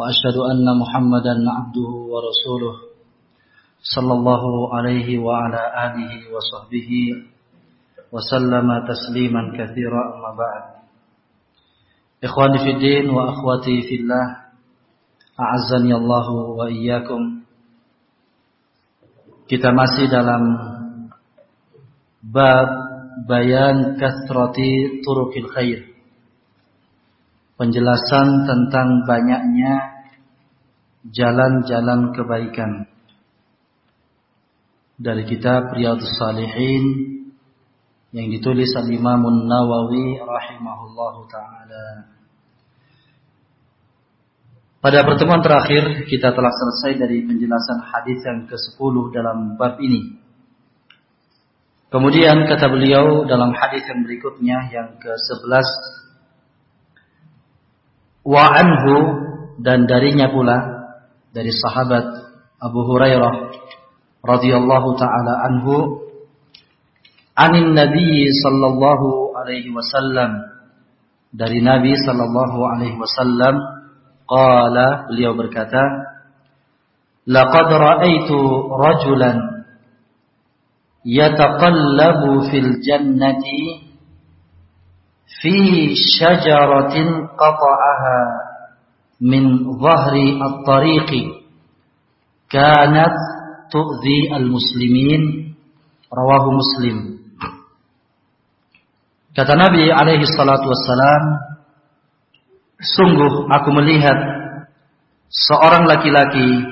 وأشهد أن محمدا عبده ورسوله صلى الله عليه وعلى آله وصحبه وسلم تسليما كثيرا أما بعد إخواني في الدين وأخواتي في الله أعزني الله وإياكم Kita masih dalam bab bayan kathrati turukil khair. Penjelasan tentang banyaknya jalan-jalan kebaikan. Dari kitab Riyadhus Salihin yang ditulis Al-Imam Nawawi rahimahullahu taala. Pada pertemuan terakhir kita telah selesai dari penjelasan hadis yang ke-10 dalam bab ini. Kemudian kata beliau dalam hadis yang berikutnya yang ke-11 wa anhu dan darinya pula dari sahabat Abu Hurairah radhiyallahu taala anhu anin nabi sallallahu alaihi wasallam dari nabi sallallahu alaihi wasallam Qala beliau berkata, Laqad ra'aitu rajulan yataqallabu fil jannati fi syajaratin qata'aha min dhahri at-tariqi kanat tu'zi al-muslimin rawahu muslim kata Nabi alaihi salatu wassalam Sungguh aku melihat seorang laki-laki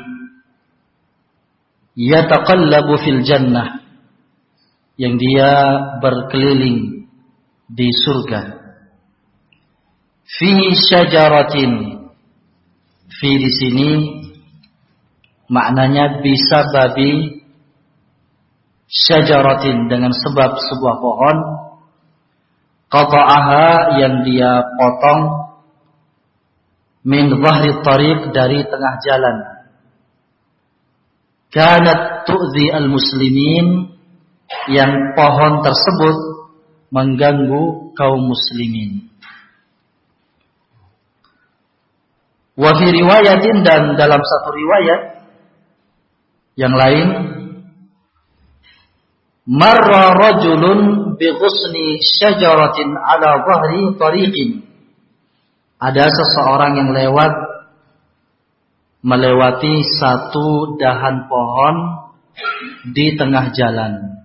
yataqallabu fil jannah yang dia berkeliling di surga. Fi syajaratin fi di sini maknanya bisa babi syajaratin dengan sebab sebuah pohon qata'aha yang dia potong min zahri tariq dari tengah jalan. Kanat tu'zi al-muslimin yang pohon tersebut mengganggu kaum muslimin. Wa fi riwayatin dan dalam satu riwayat yang lain marra rajulun bi ghusni syajaratin ala dhahri tariqin ada seseorang yang lewat melewati satu dahan pohon di tengah jalan.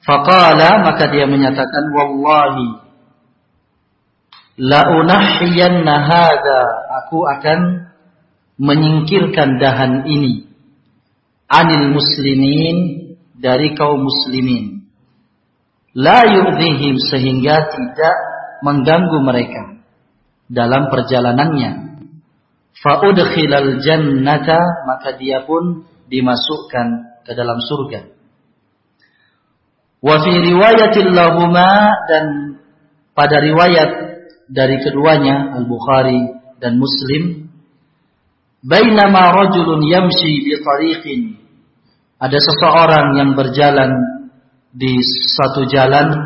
Faqala maka dia menyatakan wallahi la unahhiyanna hadza aku akan menyingkirkan dahan ini anil muslimin dari kaum muslimin la yu'dhihim sehingga tidak mengganggu mereka dalam perjalanannya. Fa'udkhilal jannata maka dia pun dimasukkan ke dalam surga. Wa fi riwayatil lahuma dan pada riwayat dari keduanya Al-Bukhari dan Muslim bainama rajulun yamshi bi tariqin. Ada seseorang yang berjalan di satu jalan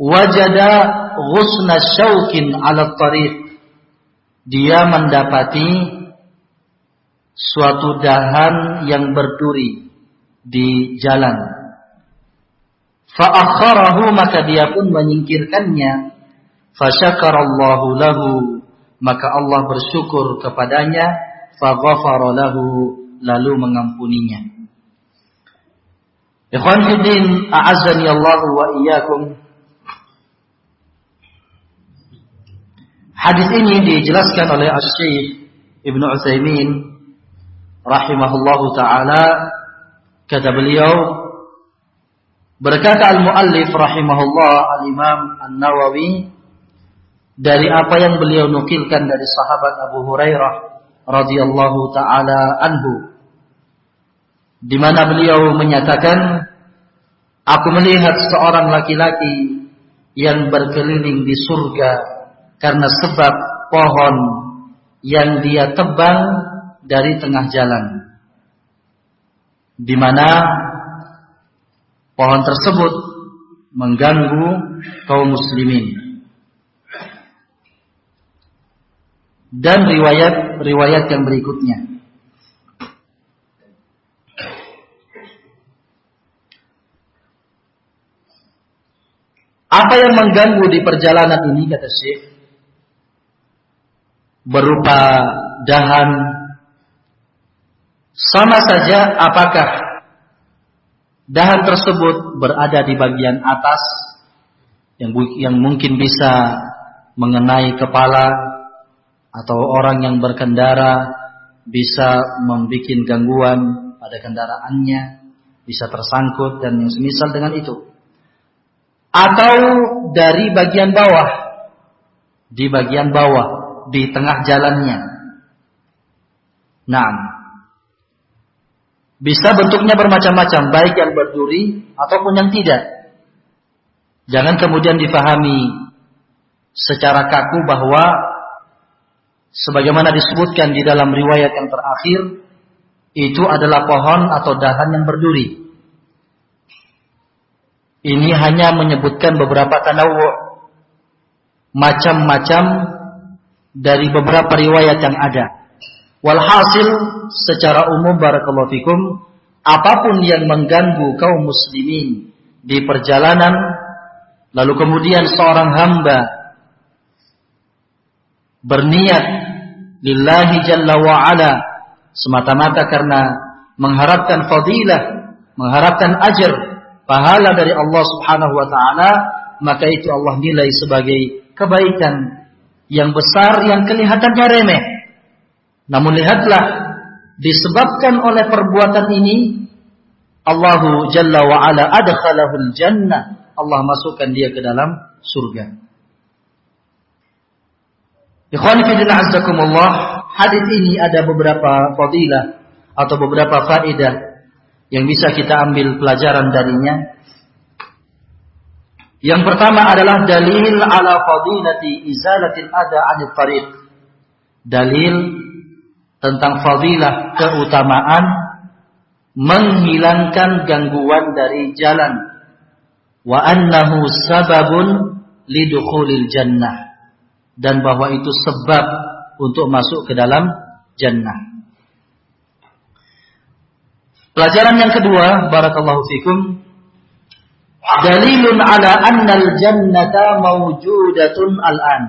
wajada ghusna syaukin ala tariq. Dia mendapati suatu dahan yang berduri di jalan. Fa'akharahu maka dia pun menyingkirkannya fasyakarallahu lahu maka Allah bersyukur kepadanya faghafara lahu lalu mengampuninya. Ikhwan fiddin a'azzani Allah wa iyyakum. Hadis ini dijelaskan oleh Asy-Syaikh Ibnu Utsaimin rahimahullahu taala. Kata beliau berkata al-muallif rahimahullah al-Imam An-Nawawi dari apa yang beliau nukilkan dari sahabat Abu Hurairah radhiyallahu taala anhu di mana beliau menyatakan aku melihat seorang laki-laki yang berkeliling di surga karena sebab pohon yang dia tebang dari tengah jalan. Di mana pohon tersebut mengganggu kaum muslimin. Dan riwayat-riwayat yang berikutnya. Apa yang mengganggu di perjalanan ini kata Syekh? Berupa dahan. Sama saja apakah dahan tersebut berada di bagian atas? Yang yang mungkin bisa mengenai kepala atau orang yang berkendara bisa membuat gangguan pada kendaraannya, bisa tersangkut dan yang semisal dengan itu atau dari bagian bawah di bagian bawah di tengah jalannya. Nah, bisa bentuknya bermacam-macam, baik yang berduri ataupun yang tidak. Jangan kemudian difahami secara kaku bahwa sebagaimana disebutkan di dalam riwayat yang terakhir itu adalah pohon atau dahan yang berduri. Ini hanya menyebutkan beberapa tanawu macam-macam dari beberapa riwayat yang ada. Walhasil secara umum barakallahu fikum apa pun yang mengganggu kaum muslimin di perjalanan lalu kemudian seorang hamba berniat lillahi jalla wa ala semata-mata karena mengharapkan fadilah, mengharapkan ajar pahala dari Allah Subhanahu wa taala, maka itu Allah nilai sebagai kebaikan yang besar yang kelihatannya remeh. Namun lihatlah disebabkan oleh perbuatan ini Allahu Jalla wa ala adkhalahul jannah. Allah masukkan dia ke dalam surga. Ikhwani fillah azzakumullah, hadis ini ada beberapa fadilah atau beberapa faedah yang bisa kita ambil pelajaran darinya. Yang pertama adalah dalil ala fadilati izalatil ada 'anil tariq. Dalil tentang fadilah keutamaan menghilangkan gangguan dari jalan wa annahu sababun lidukhulil jannah dan bahwa itu sebab untuk masuk ke dalam jannah. Pelajaran yang kedua, barakallahu fikum, dalilun ala annal jannata mawjudatun al-an.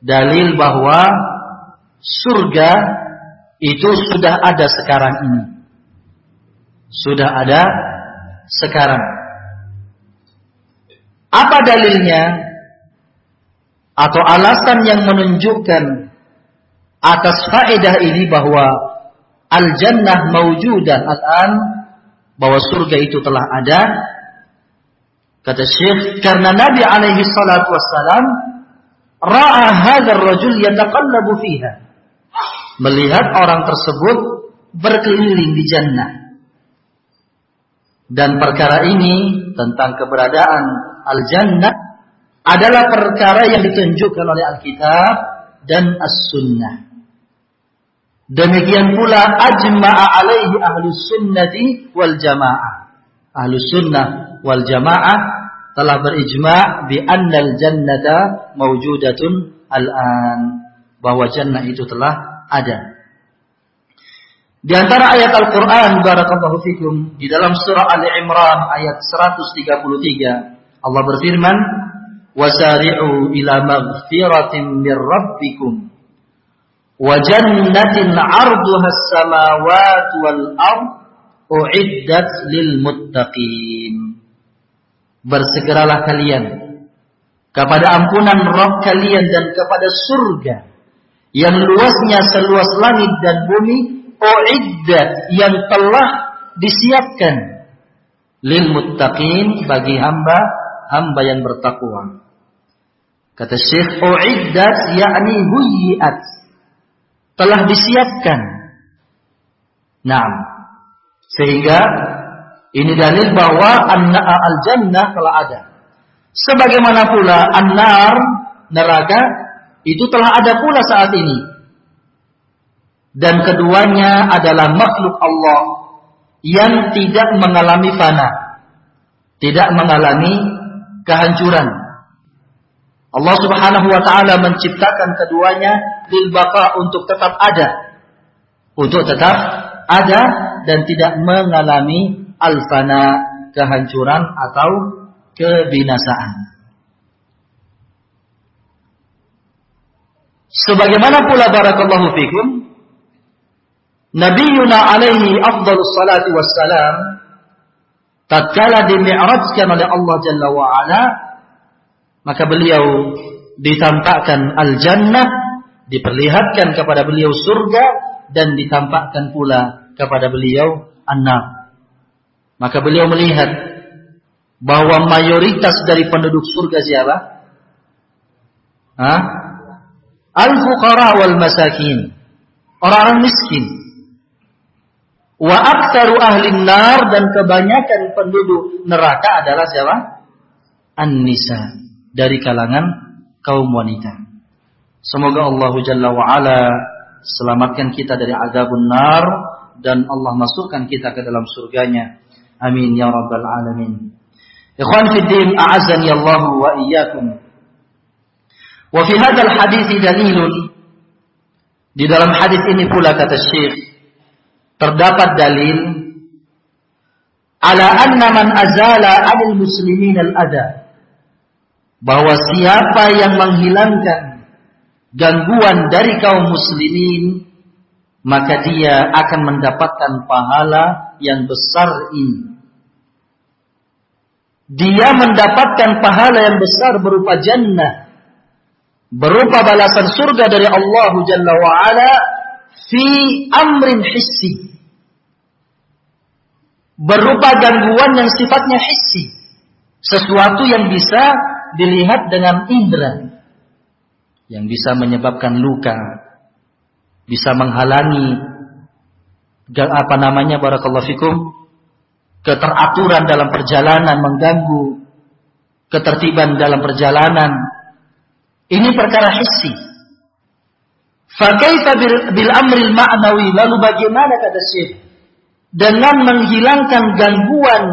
Dalil bahwa surga itu sudah ada sekarang ini. Sudah ada sekarang. Apa dalilnya? Atau alasan yang menunjukkan atas faedah ini bahwa al-jannah mawjudah al-an bahwa surga itu telah ada. Kata Syekh karena Nabi alaihi salatu wassalam ra'a hadzal rajul yataqallabu fiha. Melihat orang tersebut berkeliling di jannah. Dan perkara ini tentang keberadaan al-jannah adalah perkara yang ditunjukkan oleh Alkitab dan As-Sunnah. Demikian pula ajma'a alaihi ahlus sunnati wal jamaah. Ahlus sunnah wal jamaah telah berijma' bi annal jannata mawjudatun al-an. Bahwa jannah itu telah ada. Di antara ayat Al-Quran Barakallahu fikum Di dalam surah Ali Imran ayat 133 Allah berfirman Min rabbikum wa jannatin 'arduha as-samawati wal ard uiddat lil muttaqin. Bersegeralah kalian kepada ampunan Rabb kalian dan kepada surga yang luasnya seluas langit dan bumi uiddat yang telah disiapkan lil muttaqin bagi hamba hamba yang bertakwa kata Syekh uiddat yakni huyiat telah disiapkan. Nah, sehingga ini dalil bahwa al-jannah telah ada. Sebagaimana pula an-nar neraka itu telah ada pula saat ini. Dan keduanya adalah makhluk Allah yang tidak mengalami fana, tidak mengalami kehancuran. Allah Subhanahu wa taala menciptakan keduanya lil baqa untuk tetap ada. Untuk tetap ada dan tidak mengalami alfana kehancuran atau kebinasaan. Sebagaimana pula barakallahu fikum Nabiuna alaihi afdalus salati wassalam tatkala dimi'rajkan oleh Allah Jalla wa ala maka beliau ditampakkan al-jannah, diperlihatkan kepada beliau surga dan ditampakkan pula kepada beliau an-nar. Maka beliau melihat bahwa mayoritas dari penduduk surga siapa? Al-fuqara wal masakin. Orang-orang miskin. Wa aktsaru ahli nar dan kebanyakan penduduk neraka adalah siapa? An-nisa dari kalangan kaum wanita. Semoga Allah Jalla wa ala selamatkan kita dari azabun nar dan Allah masukkan kita ke dalam surganya. Amin ya rabbal alamin. Ikhwan fi din a'azzani Allah wa iyyakum. Wa fi hadzal hadis dalilun di dalam hadis ini pula kata Syekh terdapat dalil ala anna man azala 'anil muslimin al-adha bahwa siapa yang menghilangkan gangguan dari kaum muslimin maka dia akan mendapatkan pahala yang besar ini. Dia mendapatkan pahala yang besar berupa jannah, berupa balasan surga dari Allah Jalla wa ala fi amrin hissi. Berupa gangguan yang sifatnya hissi. Sesuatu yang bisa dilihat dengan indera. Yang bisa menyebabkan luka, bisa menghalangi apa namanya barakallahu fikum keteraturan dalam perjalanan mengganggu ketertiban dalam perjalanan. Ini perkara hissi. Fakaifa bil amril ma'nawi? Lalu bagaimana kata Syekh dengan menghilangkan gangguan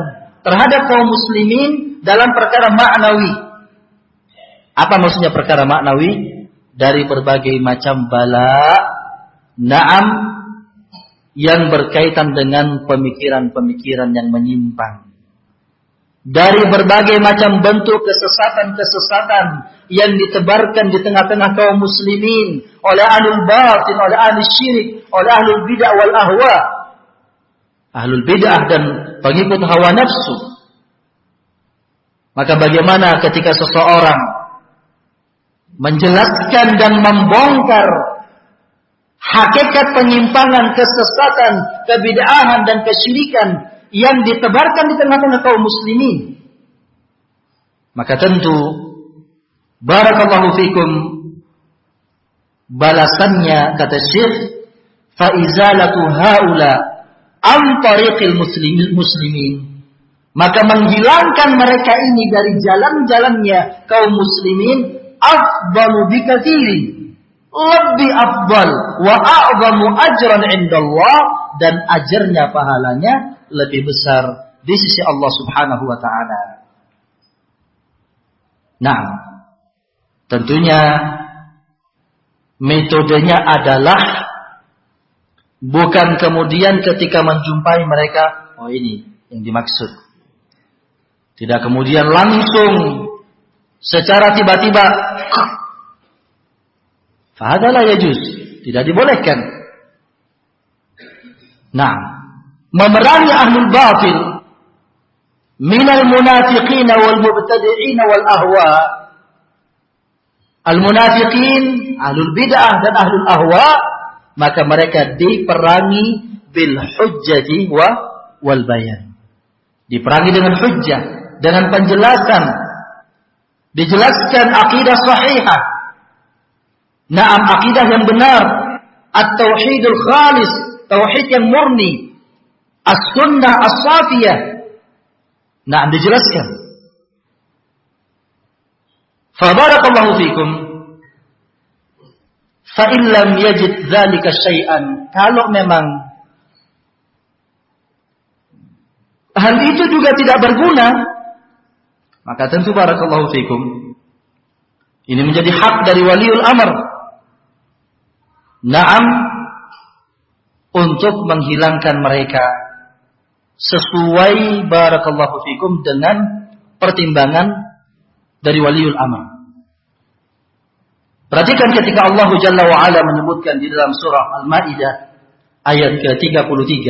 terhadap kaum muslimin dalam perkara ma'nawi apa maksudnya perkara maknawi? Dari berbagai macam bala, naam, yang berkaitan dengan pemikiran-pemikiran yang menyimpang. Dari berbagai macam bentuk kesesatan-kesesatan yang ditebarkan di tengah-tengah kaum muslimin oleh ahlul batin, oleh ahli syirik, oleh ahlul bid'ah wal ahwa. Ahlul bid'ah dan pengikut hawa nafsu. Maka bagaimana ketika seseorang menjelaskan dan membongkar hakikat penyimpangan, kesesatan, kebid'ahan dan kesyirikan yang ditebarkan di tengah-tengah kaum muslimin. Maka tentu barakallahu fikum balasannya kata Syekh faizalatu haula am tariqil muslimin muslimin maka menghilangkan mereka ini dari jalan-jalannya kaum muslimin afdalu bikatsirin lebih afdal wa a'zamu ajran indallah dan ajarnya pahalanya lebih besar di sisi Allah Subhanahu wa taala. Nah, tentunya metodenya adalah bukan kemudian ketika menjumpai mereka, oh ini yang dimaksud. Tidak kemudian langsung secara tiba-tiba fahadalah yajuz tidak dibolehkan. Nah memerangi ahlul batil minal munafiqina wal mubtadi'ina wal ahwa. Al munafiqin ahlul bid'ah dan ahlul ahwa maka mereka diperangi bil hujjati wa wal bayan diperangi dengan hujjah dengan penjelasan dijelaskan akidah sahihah. Naam akidah yang benar, at-tauhidul khalis, tauhid yang murni, as-sunnah as-safiyah. Naam dijelaskan. Fabarakallahu fikum. Fa lam yajid dzalika syai'an. Kalau memang hal itu juga tidak berguna, maka tentu barakallahu fikum Ini menjadi hak dari waliul amr. Naam untuk menghilangkan mereka sesuai barakallahu fikum dengan pertimbangan dari waliul amr. Perhatikan ketika Allah Jalla wa ala menyebutkan di dalam surah Al-Maidah ayat ke-33.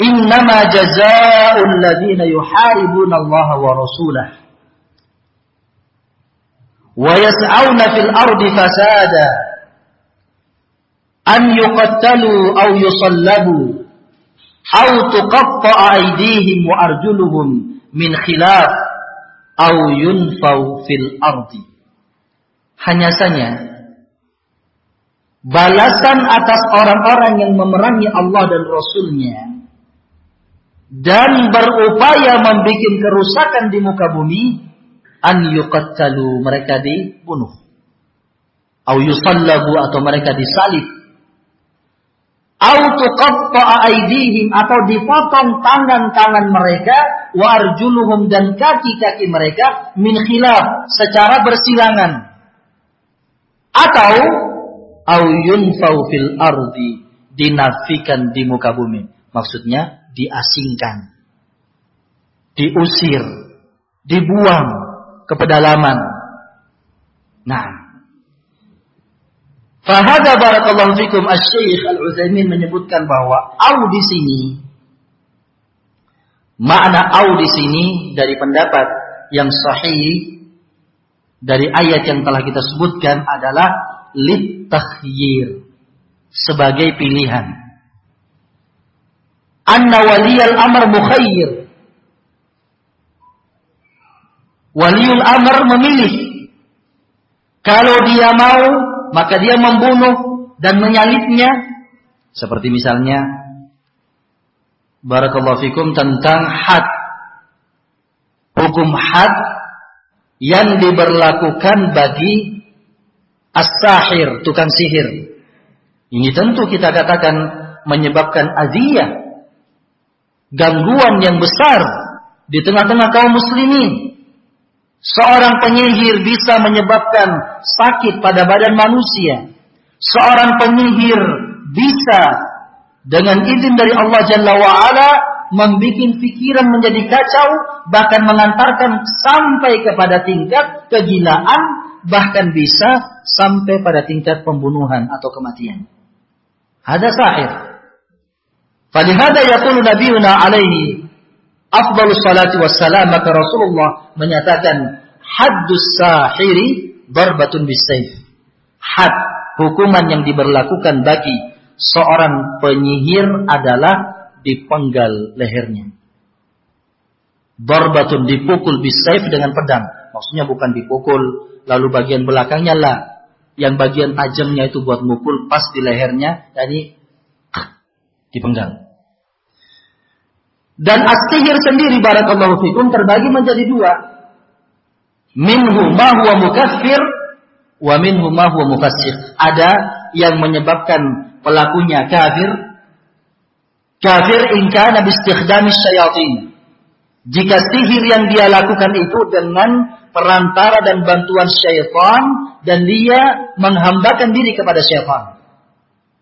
Innama jazaa'ul ladzina yuharibuna Allah wa rasulahu. Wa yas'auna fil ardi fasada. An yuqattalu aw yusallabu. Aw tuqatta'a aydihim wa arjuluhum min khilaf aw yunfau fil ardi. Hanya saja balasan atas orang-orang yang memerangi Allah dan Rasulnya dan berupaya membuat kerusakan di muka bumi an yuqattalu mereka dibunuh. Au yusallabu atau mereka disalib aydihim atau dipotong tangan-tangan mereka wa arjuluhum dan kaki-kaki mereka min khilaf secara bersilangan. Atau au yunfau fil ardi dinafikan di muka bumi. Maksudnya diasingkan, diusir, dibuang ke pedalaman. Nah, Fahada barakallahu fikum Asy-Syaikh Al-Utsaimin menyebutkan bahwa au di sini makna au di sini dari pendapat yang sahih dari ayat yang telah kita sebutkan adalah lit sebagai pilihan anna waliyal amr mukhayyir. Waliul amr memilih. Kalau dia mau, maka dia membunuh dan menyalibnya. Seperti misalnya, Barakallahu fikum tentang had. Hukum had yang diberlakukan bagi as-sahir, tukang sihir. Ini tentu kita katakan menyebabkan aziyah gangguan yang besar di tengah-tengah kaum muslimin. Seorang penyihir bisa menyebabkan sakit pada badan manusia. Seorang penyihir bisa dengan izin dari Allah Jalla wa'ala membuat pikiran menjadi kacau, bahkan mengantarkan sampai kepada tingkat kegilaan, bahkan bisa sampai pada tingkat pembunuhan atau kematian. Ada sahir. Falihada yaqulu nabiyuna alaihi afdalu salati wassalam maka Rasulullah menyatakan haddus sahiri darbatun bisayf. Had hukuman yang diberlakukan bagi seorang penyihir adalah dipenggal lehernya. Darbatun dipukul bisayf dengan pedang. Maksudnya bukan dipukul lalu bagian belakangnya lah. Yang bagian tajamnya itu buat mukul pas di lehernya. Yani dipenggal. Dan as-sihir sendiri barakallahu fikum terbagi menjadi dua. Minhu ma huwa mukaffir wa minhu ma huwa mufassir. Ada yang menyebabkan pelakunya kafir. Kafir in kana bi syayatin. Jika sihir yang dia lakukan itu dengan perantara dan bantuan syaitan dan dia menghambakan diri kepada syaitan.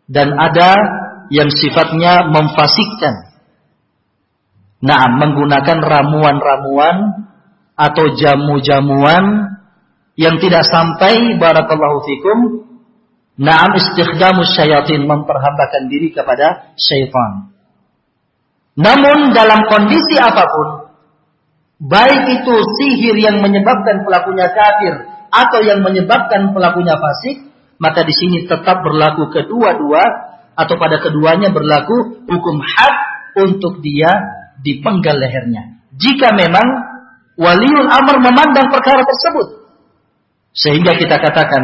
Dan ada yang sifatnya memfasikkan. Nah, menggunakan ramuan-ramuan atau jamu-jamuan yang tidak sampai barakallahu fikum Naam istikhdamu syayatin memperhambakan diri kepada syaitan. Namun dalam kondisi apa pun, baik itu sihir yang menyebabkan pelakunya kafir atau yang menyebabkan pelakunya fasik, maka di sini tetap berlaku kedua-dua atau pada keduanya berlaku hukum had untuk dia dipenggal lehernya. Jika memang waliul amr memandang perkara tersebut. Sehingga kita katakan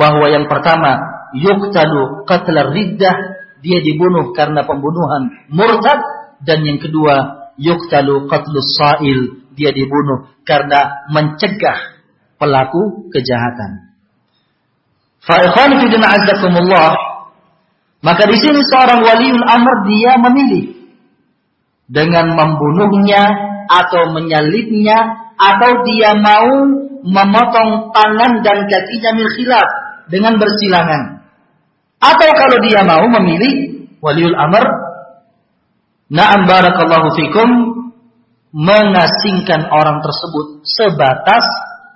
bahwa yang pertama yuktalu qatlar riddah dia dibunuh karena pembunuhan murtad dan yang kedua yuktalu qatlus sa'il dia dibunuh karena mencegah pelaku kejahatan. Fa fi maka di sini seorang waliul amr dia memilih dengan membunuhnya atau menyalibnya atau dia mau memotong tangan dan kakinya min khilaf dengan bersilangan. Atau kalau dia mau memilih waliul amr, na'am barakallahu fikum, mengasingkan orang tersebut sebatas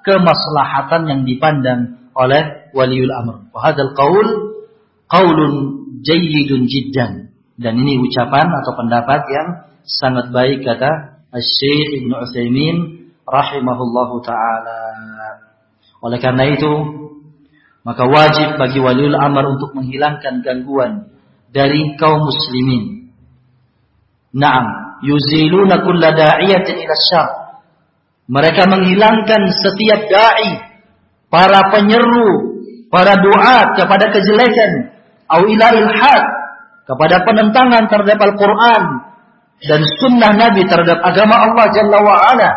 kemaslahatan yang dipandang oleh waliul amr. Wahadal qaul qaulun jayyidun jiddan. Dan ini ucapan atau pendapat yang sangat baik kata Syekh Ibnu Utsaimin rahimahullahu taala. Oleh karena itu, maka wajib bagi waliul amr untuk menghilangkan gangguan dari kaum muslimin. Naam, yuziluna kulla da'iyatin ila syar. Mereka menghilangkan setiap dai, para penyeru, para doa kepada kejelekan, au ila ilhad, kepada penentangan terhadap Al-Quran dan sunnah Nabi terhadap agama Allah Jalla wa'ala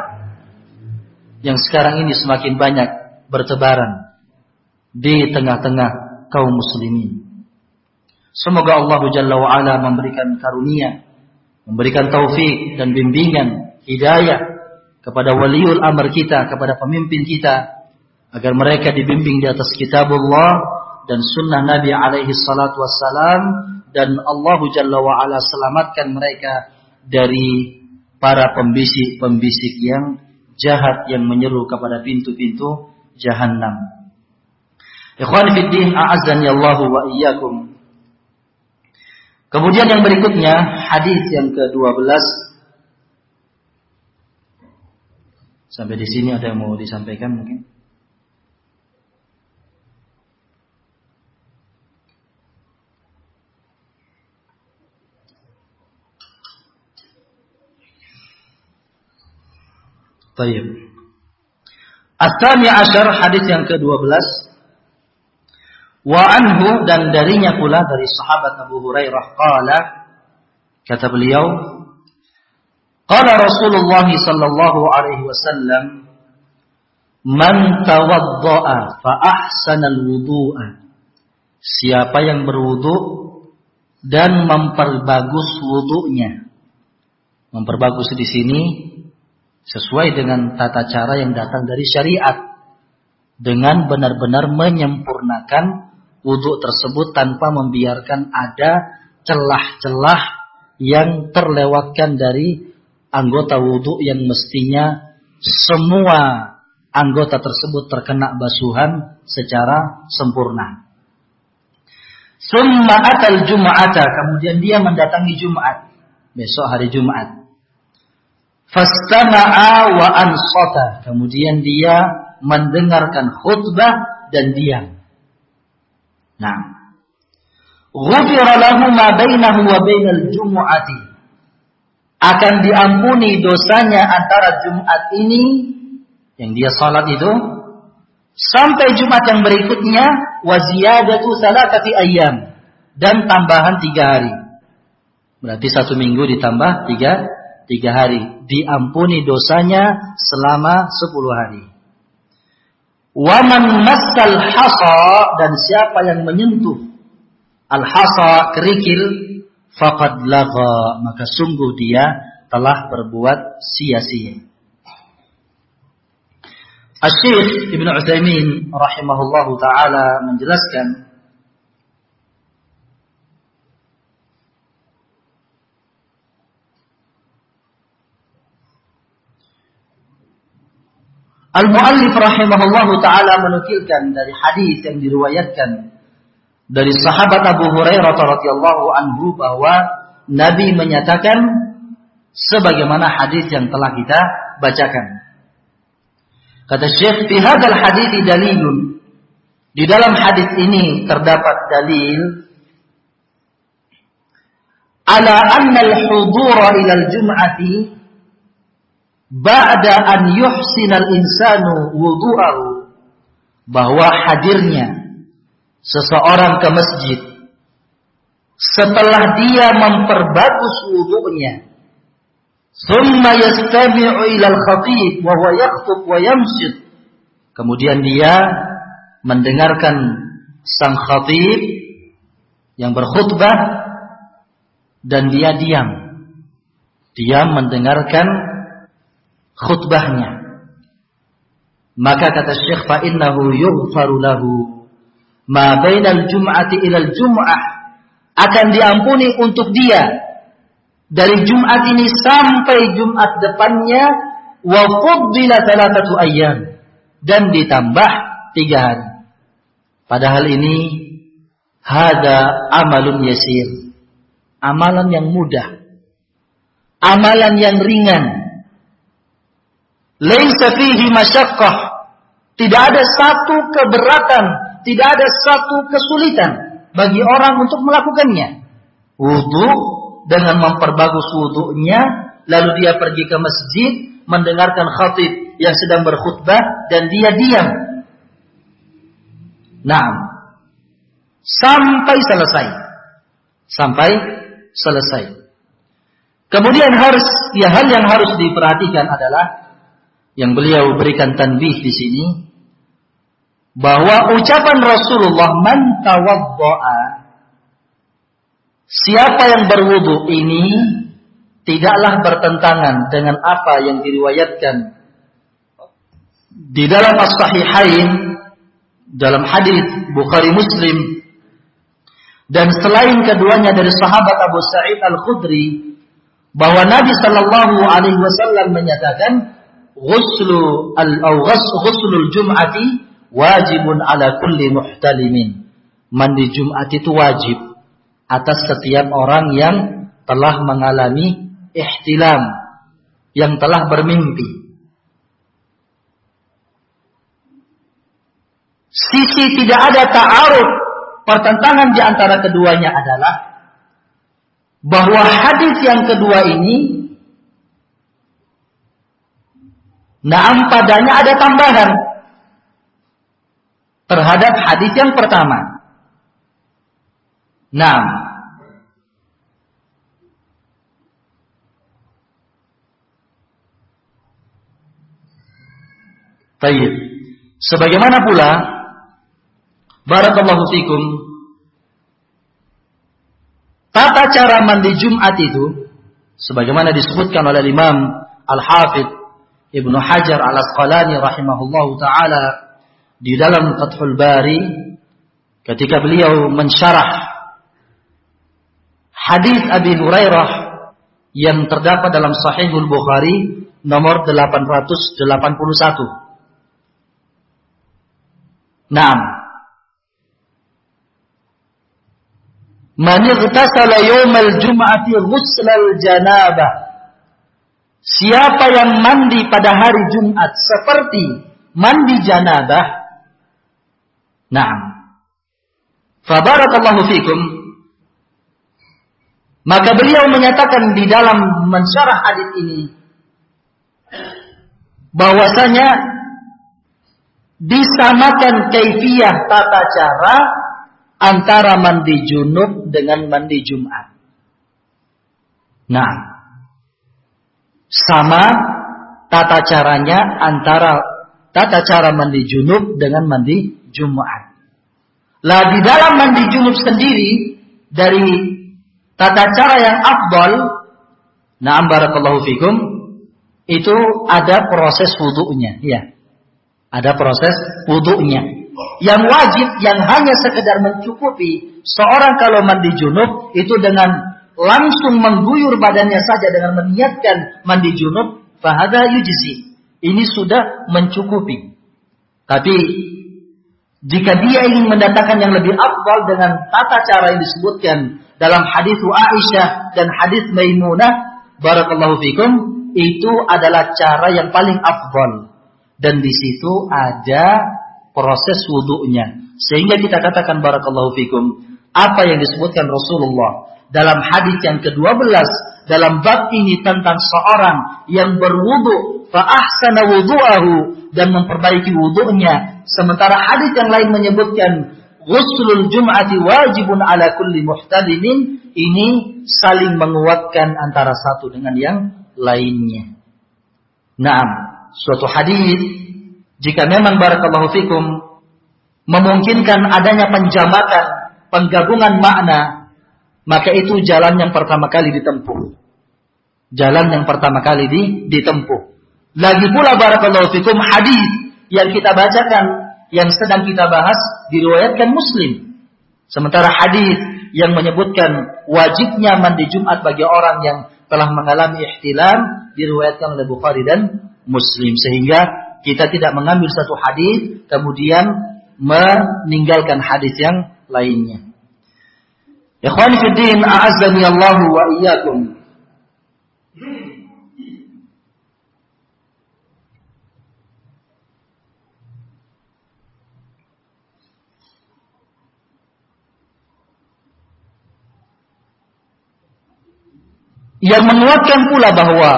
yang sekarang ini semakin banyak bertebaran di tengah-tengah kaum muslimin. Semoga Allah Jalla wa'ala memberikan karunia, memberikan taufik dan bimbingan, hidayah kepada waliul amr kita, kepada pemimpin kita, agar mereka dibimbing di atas kitabullah dan sunnah Nabi alaihi salatu wassalam dan Allah Jalla wa'ala selamatkan mereka dari para pembisik-pembisik yang jahat yang menyeru kepada pintu-pintu jahanam. Ikhwan fiddin a'azzani Allahu wa iyyakum. Kemudian yang berikutnya hadis yang ke-12 Sampai di sini ada yang mau disampaikan mungkin? Tayyib. At-tani asyar hadis yang ke-12 Wa anhu dan darinya pula dari sahabat Abu Hurairah qala kata beliau qala Rasulullah sallallahu alaihi wasallam man tawaddaa fa ahsana al-wudu'a siapa yang berwudu dan memperbagus wudunya. Memperbagus di sini sesuai dengan tata cara yang datang dari syariat dengan benar-benar menyempurnakan wudhu tersebut tanpa membiarkan ada celah-celah yang terlewatkan dari anggota wudhu yang mestinya semua anggota tersebut terkena basuhan secara sempurna. Summa atal jum'ata, kemudian dia mendatangi Jumat, besok hari Jumat. Fastama'a wa ansota, kemudian dia mendengarkan khutbah dan diam. Nah. Ghufira lahu ma bainahu wa bainal jumu'ati. Akan diampuni dosanya antara Jumat ini yang dia salat itu sampai Jumat yang berikutnya wa ziyadatu salatati ayyam dan tambahan tiga hari. Berarti satu minggu ditambah tiga, tiga hari. Diampuni dosanya selama sepuluh hari. Waman maskal hasa dan siapa yang menyentuh al hasa kerikil faqad laga maka sungguh dia telah berbuat sia-sia. Asy-Syaikh Ibnu Utsaimin rahimahullahu taala menjelaskan Al-Muallif rahimahullahu taala menukilkan dari hadis yang diriwayatkan dari sahabat Abu Hurairah radhiyallahu anhu bahwa Nabi menyatakan sebagaimana hadis yang telah kita bacakan. Kata Syekh, "Fi hadzal hadits dalilun." Di dalam hadis ini terdapat dalil ala anna al-hudura ila al-jum'ati ba'da an yuhsinal insanu wudu'ahu. Bahwa hadirnya seseorang ke masjid. Setelah dia memperbagus wudu'nya. Thumma yastami'u ila al-khatib wa huwa yakhthub wa yamsid kemudian dia mendengarkan sang khatib yang berkhutbah dan dia diam. Diam mendengarkan khutbahnya. Maka kata Syekh fa innahu yughfaru lahu ma bainal jum'ati ilal jum'ah akan diampuni untuk dia dari Jumat ini sampai Jumat depannya wa fuddila thalathatu ayyam dan ditambah tiga hari. Padahal ini hada amalun yasir. Amalan yang mudah. Amalan yang ringan. Laisa fihi masyaqqah. Tidak ada satu keberatan, tidak ada satu kesulitan bagi orang untuk melakukannya. Wudu dengan memperbagus wudunya, lalu dia pergi ke masjid, mendengarkan khatib yang sedang berkhutbah dan dia diam. Nah, sampai selesai. Sampai selesai. Kemudian harus ya hal yang harus diperhatikan adalah yang beliau berikan tanbih di sini bahwa ucapan Rasulullah man tawaddaa siapa yang berwudu ini tidaklah bertentangan dengan apa yang diriwayatkan di dalam as-sahihain dalam hadis Bukhari Muslim. Dan selain keduanya dari sahabat Abu Sa'id Al-Khudri bahwa Nabi Shallallahu Alaihi Wasallam menyatakan ghuslu al ghuslul jum'ati wajibun ala kulli muhtalimin. Mandi Jumat itu wajib atas setiap orang yang telah mengalami ihtilam, yang telah bermimpi. Sisi tidak ada ta'aruf pertentangan di antara keduanya adalah bahwa hadis yang kedua ini Naam padanya ada tambahan terhadap hadis yang pertama. Naam. Baik. Sebagaimana pula barakallahu fikum Tata cara mandi Jumat itu sebagaimana disebutkan oleh Imam Al-Hafidh Ibnu Hajar Al-Asqalani rahimahullahu taala di dalam Fathul Bari ketika beliau mensyarah hadis Abi Hurairah yang terdapat dalam Sahihul Bukhari nomor 881. Naam. Man ightasala yawmal jum'ati ghuslal janabah. Siapa yang mandi pada hari Jumat seperti mandi janabah. Naam. Fabarakallahu fikum. Maka beliau menyatakan di dalam mensyarah hadis ini bahwasanya disamakan kaifiyah tata cara antara mandi junub dengan mandi Jumat. Nah, sama tata caranya antara tata cara mandi junub dengan mandi Jumat. Lah di dalam mandi junub sendiri dari tata cara yang afdal, na'am barakallahu fikum, itu ada proses wudhunya, ya. Ada proses wudhunya yang wajib yang hanya sekedar mencukupi seorang kalau mandi junub itu dengan langsung mengguyur badannya saja dengan meniatkan mandi junub fahada yujzi. Ini sudah mencukupi. Tapi jika dia ingin mendatangkan yang lebih afdal dengan tata cara yang disebutkan dalam hadis Aisyah dan hadis Maimunah barakallahu fikum itu adalah cara yang paling afdal. Dan di situ ada proses wudhunya. Sehingga kita katakan barakallahu fikum, apa yang disebutkan Rasulullah dalam hadis yang ke-12 dalam bab ini tentang seorang yang berwudu fa ahsana wudu'ahu dan memperbaiki wudunya sementara hadis yang lain menyebutkan ghuslul jum'ati wajibun ala kulli muhtalimin ini saling menguatkan antara satu dengan yang lainnya. Naam, suatu hadis jika memang barakallahu fikum memungkinkan adanya penjamatan, penggabungan makna, maka itu jalan yang pertama kali ditempuh. Jalan yang pertama kali di, ditempuh. Lagi pula barakallahu fikum hadis yang kita bacakan, yang sedang kita bahas diriwayatkan Muslim. Sementara hadis yang menyebutkan wajibnya mandi Jumat bagi orang yang telah mengalami ihtilam diriwayatkan oleh Bukhari dan Muslim sehingga kita tidak mengambil satu hadis kemudian meninggalkan hadis yang lainnya. Ikhwani fi din, a'azzani Allah wa iyyakum. Yang menguatkan pula bahwa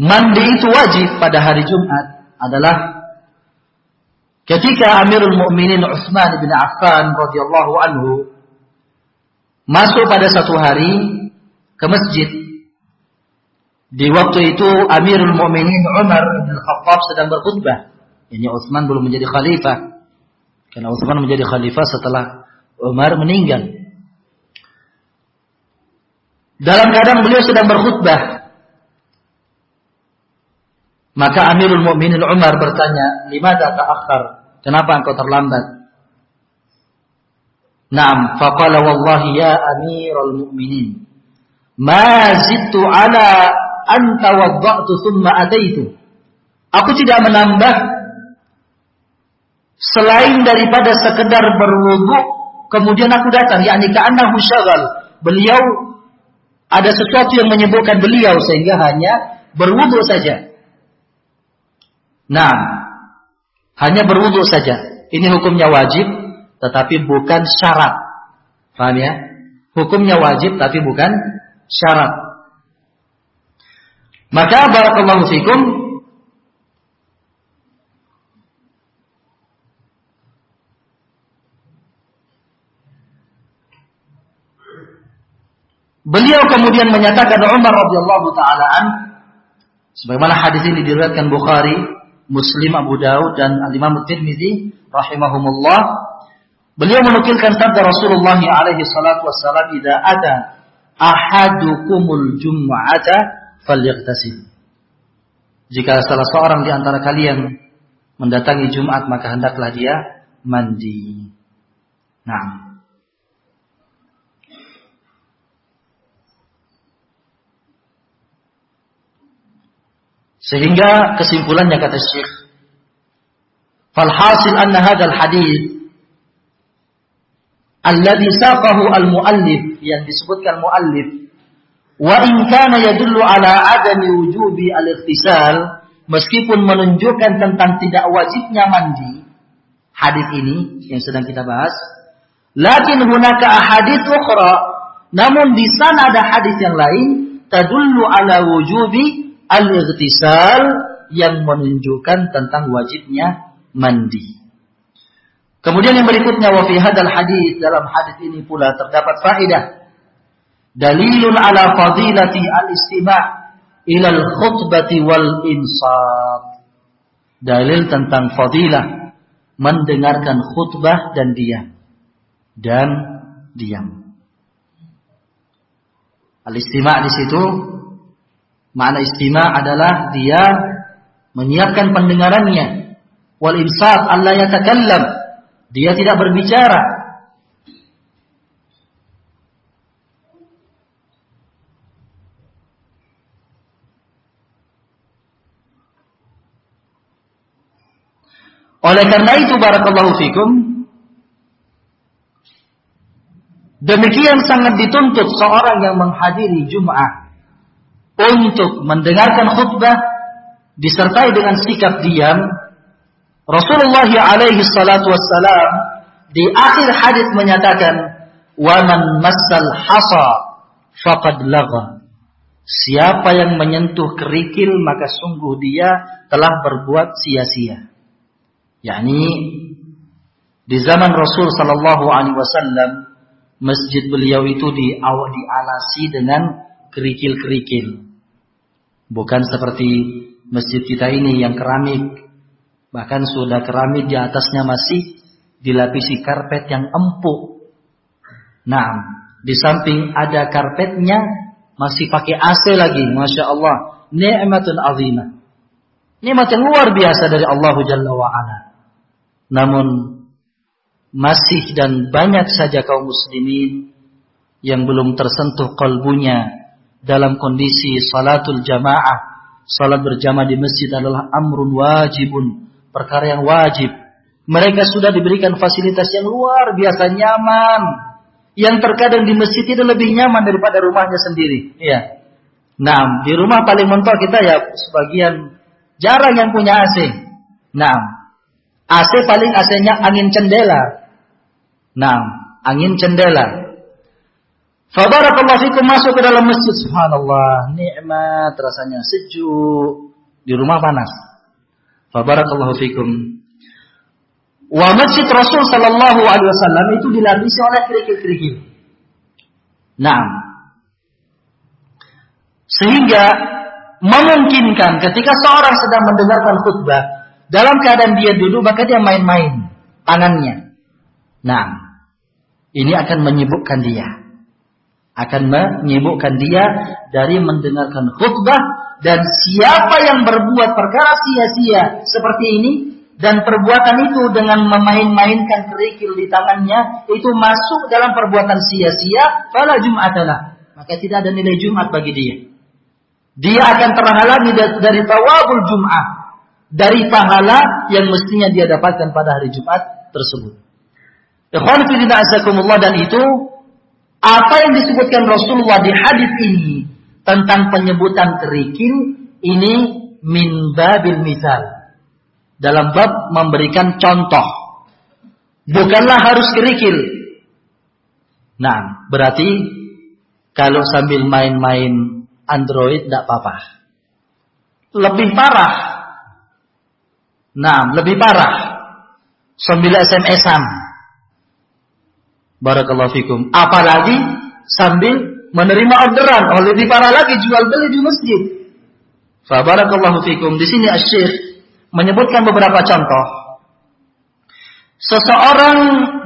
mandi itu wajib pada hari Jumat adalah Ketika Amirul Mukminin Utsman bin Affan radhiyallahu anhu masuk pada satu hari ke masjid di waktu itu Amirul Mukminin Umar bin Khattab sedang berkhutbah. Ini Utsman belum menjadi khalifah. Karena Utsman menjadi khalifah setelah Umar meninggal. Dalam keadaan beliau sedang berkhutbah. Maka Amirul Mukminin Umar bertanya, "Limada ta'akhkhar?" Kenapa engkau terlambat? Naam, faqala wallahi ya Amirul Mukminin, ma zittu ala anta wadda'tu thumma ataitu. Aku tidak menambah selain daripada sekedar berwudu kemudian aku datang yakni ka'annahu syagal. Beliau ada sesuatu yang menyebutkan beliau sehingga hanya berwudu saja. Nah, hanya berwudu saja. Ini hukumnya wajib, tetapi bukan syarat. Paham ya? Hukumnya wajib, tapi bukan syarat. Maka barakallahu fikum Beliau kemudian menyatakan Umar radhiyallahu taala an sebagaimana hadis ini diriwayatkan Bukhari Muslim Abu Daud dan Al-Imam Tirmizi rahimahumullah. Beliau menukilkan sabda Rasulullah alaihi salatu wassalam idza ada ahadukumul jum'ata falyaghtasil. Jika salah seorang di antara kalian mendatangi Jumat maka hendaklah dia mandi. Nah Sehingga kesimpulannya kata Syekh, "Falhasil anna hadzal hadis alladhi saqahu al-muallif yang disebutkan muallif wa in kana yadullu ala adami wujubi al-ightisal meskipun menunjukkan tentang tidak wajibnya mandi hadis ini yang sedang kita bahas lakin hunaka ahadits ukhra namun di sana ada hadis yang lain tadullu ala wujubi al-ightisal yang menunjukkan tentang wajibnya mandi. Kemudian yang berikutnya wa fi hadal hadis dalam hadis ini pula terdapat faedah dalilun ala fadilati al-istima' ila al-khutbati wal insat. Dalil tentang fadilah mendengarkan khutbah dan diam. Dan diam. Al-istima' di situ Makna istima adalah dia menyiapkan pendengarannya. Wal imsat Allah yatakallam. Dia tidak berbicara. Oleh karena itu barakallahu fikum demikian sangat dituntut seorang yang menghadiri Jumat untuk mendengarkan khutbah disertai dengan sikap diam Rasulullah alaihi salatu wassalam di akhir hadis menyatakan waman masal hasa faqad lagha. Siapa yang menyentuh kerikil maka sungguh dia telah berbuat sia-sia. Yakni di zaman Rasul sallallahu alaihi wasallam masjid beliau itu di dialasi dengan kerikil-kerikil Bukan seperti masjid kita ini yang keramik. Bahkan sudah keramik di atasnya masih dilapisi karpet yang empuk. Nah, di samping ada karpetnya masih pakai AC lagi, masya Allah, ni'matun azimah. Nikmat yang luar biasa dari Allah Jalla wa ala. Namun masih dan banyak saja kaum muslimin yang belum tersentuh kalbunya dalam kondisi salatul jamaah. Salat berjamaah di masjid adalah amrun wajibun, perkara yang wajib. Mereka sudah diberikan fasilitas yang luar biasa nyaman. Yang terkadang di masjid itu lebih nyaman daripada rumahnya sendiri. Iya. Nah, di rumah paling mentok kita ya sebagian jarang yang punya AC. Nah, AC paling AC-nya angin cendela. Nah, angin cendela. Fabarakallahu fikum masuk ke dalam masjid subhanallah, nikmat rasanya sejuk, di rumah panas. Fabarakallahu fikum. Wa masjid Rasul sallallahu alaihi wasallam itu dilapisi oleh kerikil-kerikil. Nah, sehingga memungkinkan ketika seorang sedang mendengarkan khutbah dalam keadaan dia duduk maka dia main-main tangannya. Nah, ini akan menyibukkan dia akan menyibukkan dia dari mendengarkan khutbah dan siapa yang berbuat perkara sia-sia seperti ini dan perbuatan itu dengan memain-mainkan kerikil di tangannya itu masuk dalam perbuatan sia-sia fala jum'atalah maka tidak ada nilai Jumat bagi dia dia akan terhalangi dari tawabul Jum'ah dari pahala yang mestinya dia dapatkan pada hari Jumat tersebut. Ikhwan dan itu apa yang disebutkan Rasulullah di hadis ini tentang penyebutan kerikil ini min babil misal. Dalam bab memberikan contoh. Bukanlah harus kerikil. Nah, berarti kalau sambil main-main Android tidak apa-apa. Lebih parah. Nah, lebih parah. Sambil SMS-an Barakallahu fikum. Apalagi sambil menerima orderan. Oh lebih parah lagi jual beli di masjid. Fa barakallahu fikum. Di sini Asy-Syaikh menyebutkan beberapa contoh. Seseorang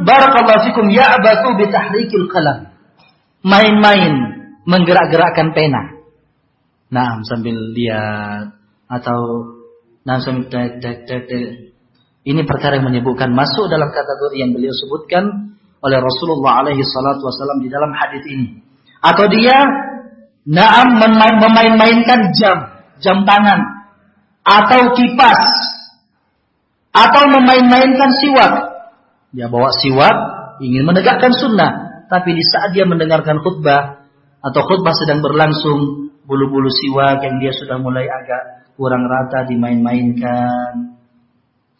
barakallahu fikum ya'batu bi tahrikil qalam. Main-main menggerak-gerakkan pena. Nah, sambil lihat atau nah sambil ini perkara yang menyebutkan masuk dalam kategori yang beliau sebutkan oleh Rasulullah alaihi salatu wasallam di dalam hadis ini. Atau dia naam memain-mainkan jam, jam tangan atau kipas atau memain-mainkan siwak. Dia bawa siwak ingin menegakkan sunnah, tapi di saat dia mendengarkan khutbah atau khutbah sedang berlangsung, bulu-bulu siwak yang dia sudah mulai agak kurang rata dimain-mainkan.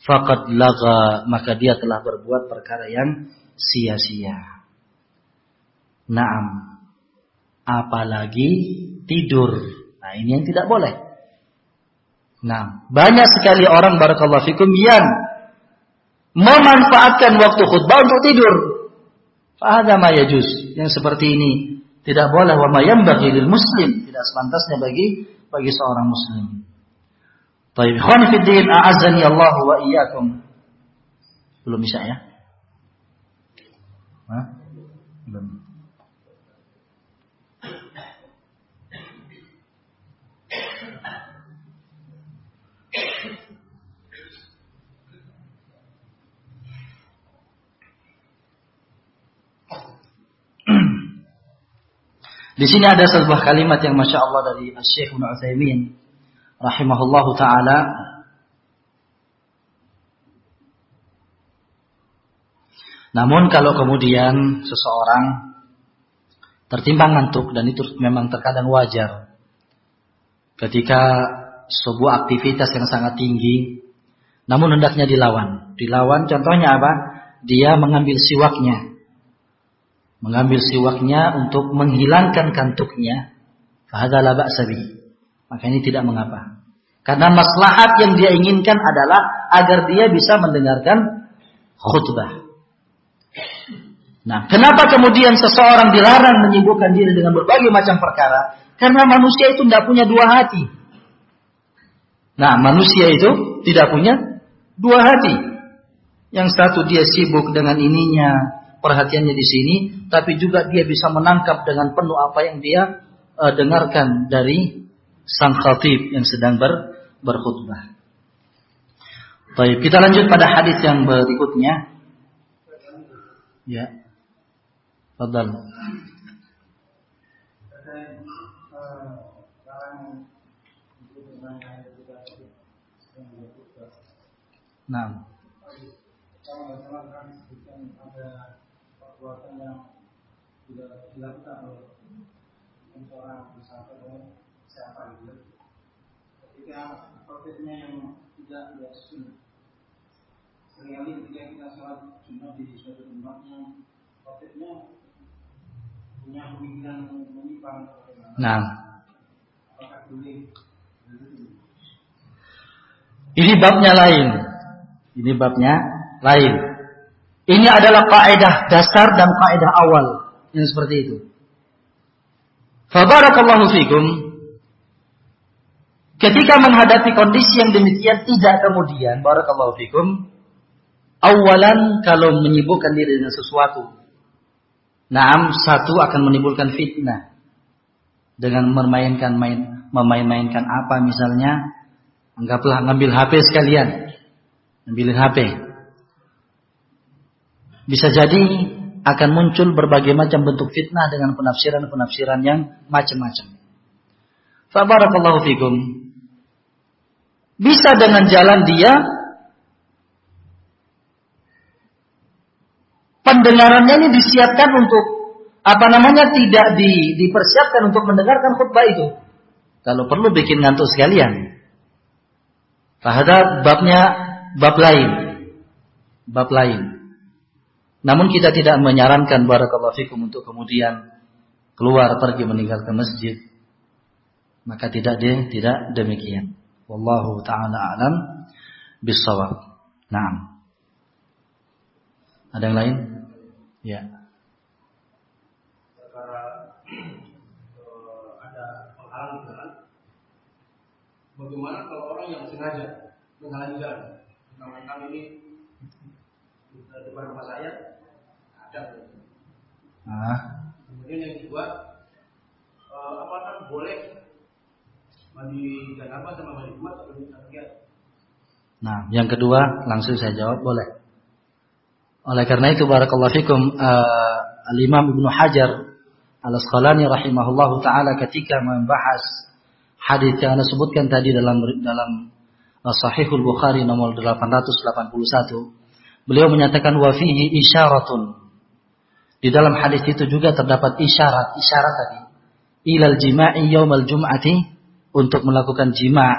Fakat laga maka dia telah berbuat perkara yang sia-sia. Naam. Apalagi tidur. Nah, ini yang tidak boleh. Nah, banyak sekali orang barakallahu fikum yang memanfaatkan waktu khutbah untuk tidur. Fahada ma yajuz. Yang seperti ini tidak boleh wa ma bagi muslim, tidak sepantasnya bagi bagi seorang muslim. Baik, din, a'azzani Allah wa iyyakum. Belum bisa ya? Hah? Belum. Di sini ada sebuah kalimat yang masya Allah dari Syekh Ibn Utsaimin rahimahullahu taala Namun kalau kemudian seseorang tertimbang ngantuk dan itu memang terkadang wajar. Ketika sebuah aktivitas yang sangat tinggi, namun hendaknya dilawan. Dilawan contohnya apa? Dia mengambil siwaknya. Mengambil siwaknya untuk menghilangkan kantuknya. Fahadalah ba'sabi. Maka ini tidak mengapa. Karena maslahat yang dia inginkan adalah agar dia bisa mendengarkan khutbah. Nah, kenapa kemudian seseorang dilarang menyibukkan diri dengan berbagai macam perkara? Karena manusia itu tidak punya dua hati. Nah, manusia itu tidak punya dua hati. Yang satu dia sibuk dengan ininya, perhatiannya di sini, tapi juga dia bisa menangkap dengan penuh apa yang dia uh, dengarkan dari sang khatib yang sedang ber, berkhutbah. Baik, kita lanjut pada hadis yang berikutnya. Ya. Fadal. Nah. ketika yang tidak sering kali ketika kita sholat jumat di suatu tempat yang khotibnya punya pemikiran menyimpang nah. Ini babnya lain. Ini babnya lain. Ini adalah kaidah dasar dan kaidah awal yang seperti itu. Fabarakallahu fikum. Ketika menghadapi kondisi yang demikian tidak kemudian barakallahu fikum awalan kalau menyibukkan diri dengan sesuatu Naam satu akan menimbulkan fitnah dengan memainkan main memain-mainkan apa misalnya anggaplah ngambil HP sekalian ambilin HP bisa jadi akan muncul berbagai macam bentuk fitnah dengan penafsiran-penafsiran yang macam-macam. Fabarakallahu fikum. Bisa dengan jalan dia pendengarannya ini disiapkan untuk apa namanya tidak di, dipersiapkan untuk mendengarkan khutbah itu. Kalau perlu bikin ngantuk sekalian. Fahada babnya bab lain. Bab lain. Namun kita tidak menyarankan barakallahu fikum untuk kemudian keluar pergi meninggalkan masjid. Maka tidak dia tidak demikian. Wallahu taala alam bisawab. Naam. Ada yang lain? Ya. ada penghalang jalan. Bagaimana kalau orang yang sengaja menghalangi jalan? Mentang-mentang ini di depan rumah saya ada. Ah. Kemudian yang kedua, apakah boleh mandi janabah sama mandi kuat atau Nah, yang kedua langsung saya jawab boleh. Oleh karena itu barakallahu fikum uh, Al-Imam Ibnu Hajar Al-Asqalani rahimahullahu taala ketika membahas hadis yang Anda sebutkan tadi dalam dalam uh, Sahihul Bukhari nomor 881 beliau menyatakan wa fihi isyaratun. Di dalam hadis itu juga terdapat isyarat isyarat tadi ilal jima'i yaumal jum'ati untuk melakukan jima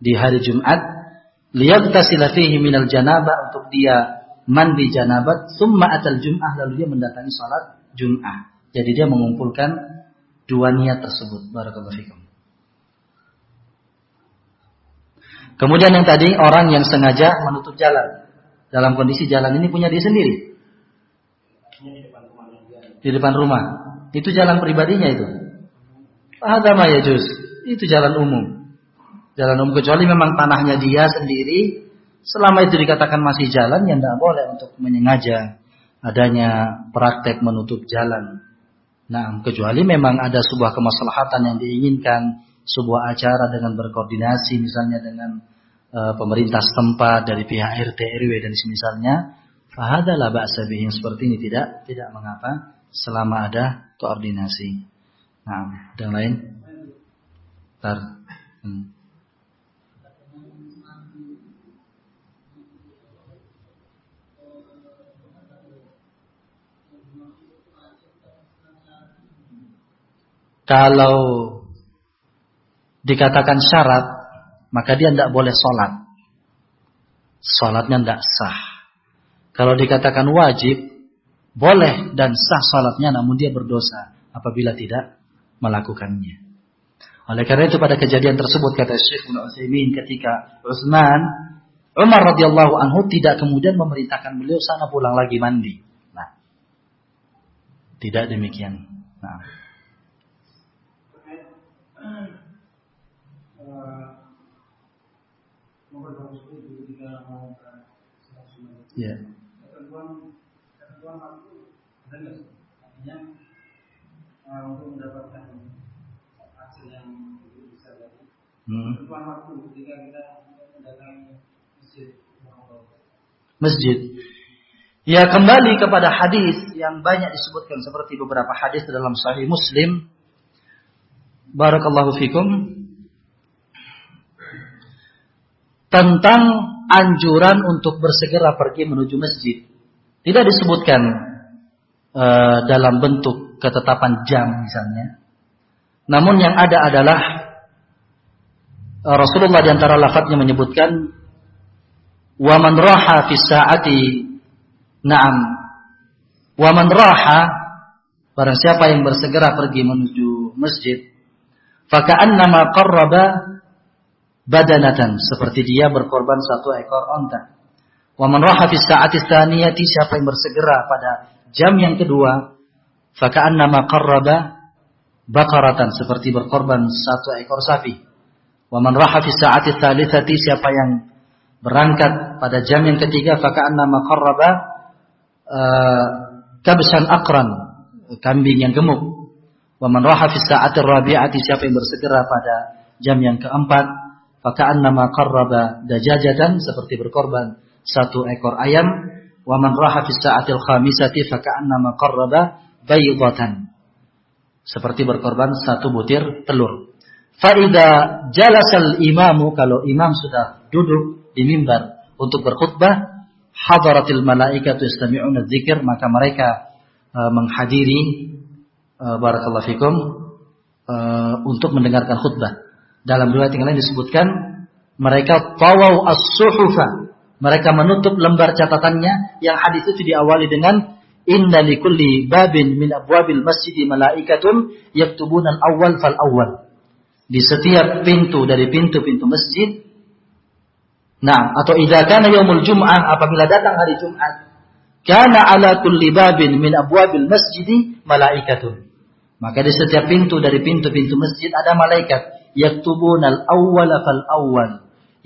di hari Jumat liyagtasila fihi minal janabah untuk dia mandi janabat summa atal jum'ah lalu dia mendatangi salat Jum'ah. Jadi dia mengumpulkan dua niat tersebut. Barakallahu fikum. Kemudian yang tadi orang yang sengaja menutup jalan. Dalam kondisi jalan ini punya dia sendiri. Di depan rumah. Itu jalan pribadinya itu. Ada ya itu jalan umum. Jalan umum kecuali memang tanahnya dia sendiri, selama itu dikatakan masih jalan, ya tidak boleh untuk menyengaja adanya praktek menutup jalan. Nah, kecuali memang ada sebuah kemaslahatan yang diinginkan, sebuah acara dengan berkoordinasi misalnya dengan e, pemerintah setempat dari pihak RT RW dan semisalnya, fahadalah ba'sa yang seperti ini tidak tidak mengapa selama ada koordinasi. Nah, dan lain Tar. Hmm. Kalau dikatakan syarat, maka dia tidak boleh sholat. Sholatnya tidak sah. Kalau dikatakan wajib, boleh dan sah sholatnya namun dia berdosa apabila tidak melakukannya. Oleh karena itu pada kejadian tersebut kata Syekh Ibnu Utsaimin ketika Utsman Umar radhiyallahu anhu tidak kemudian memerintahkan beliau sana pulang lagi mandi. Nah, tidak demikian. Nah. Ya. untuk mendapatkan Hmm. waktu ketika kita mendatangi masjid masjid. Ya kembali kepada hadis yang banyak disebutkan seperti beberapa hadis dalam Sahih Muslim. Barakallahu fikum. Tentang anjuran untuk bersegera pergi menuju masjid. Tidak disebutkan uh, dalam bentuk ketetapan jam misalnya. Namun yang ada adalah uh, Rasulullah di antara lafadznya menyebutkan wa man raha fi sa'ati na'am wa man raha barang siapa yang bersegera pergi menuju masjid faka'annama qarraba badanatan seperti dia berkorban satu ekor onta. Wa man raha fi sa'ati tsaniyati siapa yang bersegera pada jam yang kedua faka'annama qarraba bakaratan seperti berkorban satu ekor sapi. Wa man raha fi sa'ati tsalitsati siapa yang berangkat pada jam yang ketiga faka'anna maqarraba uh, kabsan akran kambing yang gemuk. Wa man raha fi sa'atir rabi'ati siapa yang bersegera pada jam yang keempat faka'anna maqarraba dajajatan seperti berkorban satu ekor ayam. Wa man raha fi sa'atil khamisati faka'anna maqarraba baydatan seperti berkorban satu butir telur. Faida jalasal imamu kalau imam sudah duduk di mimbar untuk berkhutbah, hadaratil malaikatu yastami'una dzikir, maka mereka uh, menghadiri uh, barakallahu fikum uh, untuk mendengarkan khutbah. Dalam riwayat yang lain disebutkan mereka tawau as-suhufa. Mereka menutup lembar catatannya yang hadis itu diawali dengan inna likulli babin min abwabil masjid malaikatun yaktubuna al-awwal fal awwal. Di setiap pintu dari pintu-pintu masjid Nah, atau idza kana yaumul jum'ah apabila datang hari Jumat, kana ala kulli babin min abwabil masjidi malaikatun. Maka di setiap pintu dari pintu-pintu masjid ada malaikat yaktubunal awwala fal awwal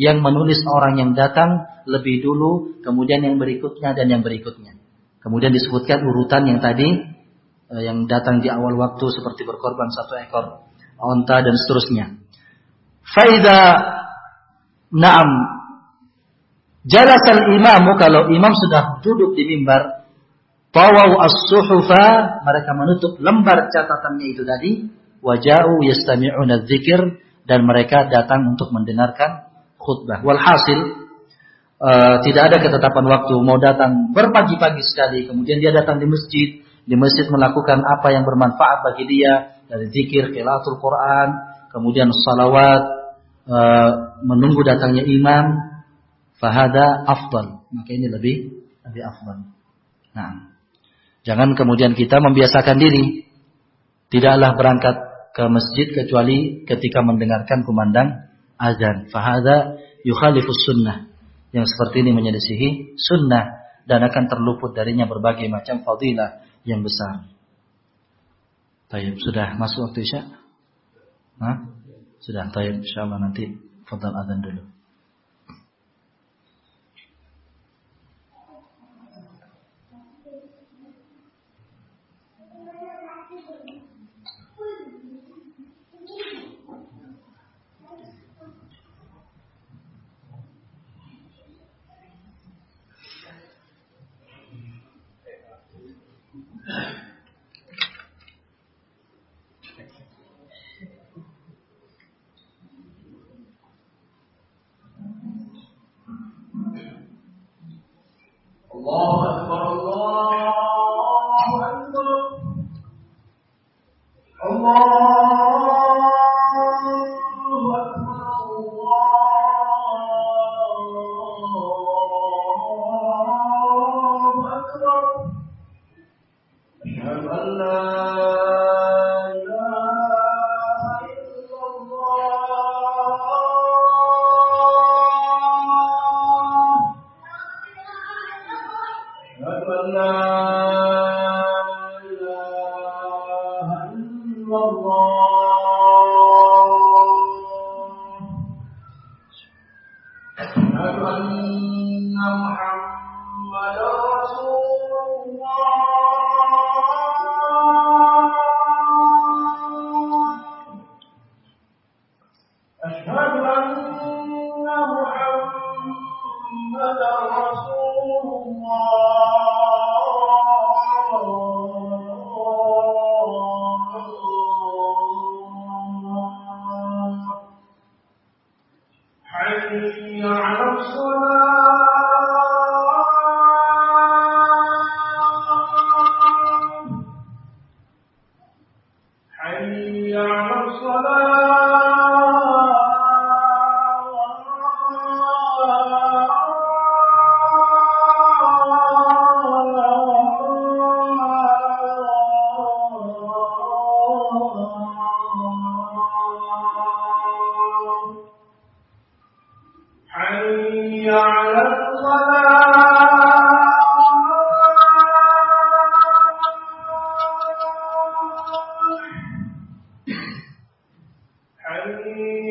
yang menulis orang yang datang lebih dulu, kemudian yang berikutnya dan yang berikutnya. Kemudian disebutkan urutan yang tadi eh, yang datang di awal waktu seperti berkorban satu ekor onta dan seterusnya. Faida Naam Jalasal imamu kalau imam sudah duduk di mimbar, tawau as-suhufa, mereka menutup lembar catatannya itu tadi, wajau yastami'una dzikir dan mereka datang untuk mendengarkan khutbah. Walhasil uh, tidak ada ketetapan waktu mau datang berpagi-pagi sekali, kemudian dia datang di masjid, di masjid melakukan apa yang bermanfaat bagi dia dari zikir, qiraatul Quran, kemudian salawat, uh, menunggu datangnya imam, fahada afdal. Maka ini lebih lebih afdal. Nah, jangan kemudian kita membiasakan diri tidaklah berangkat ke masjid kecuali ketika mendengarkan kumandang azan. Fahada yukhalifus sunnah. Yang seperti ini menyelisihi sunnah dan akan terluput darinya berbagai macam fadilah yang besar. Tayyib, sudah masuk waktu Isya? Hah? Sudah, tayyib. Insyaallah nanti fadal azan dulu.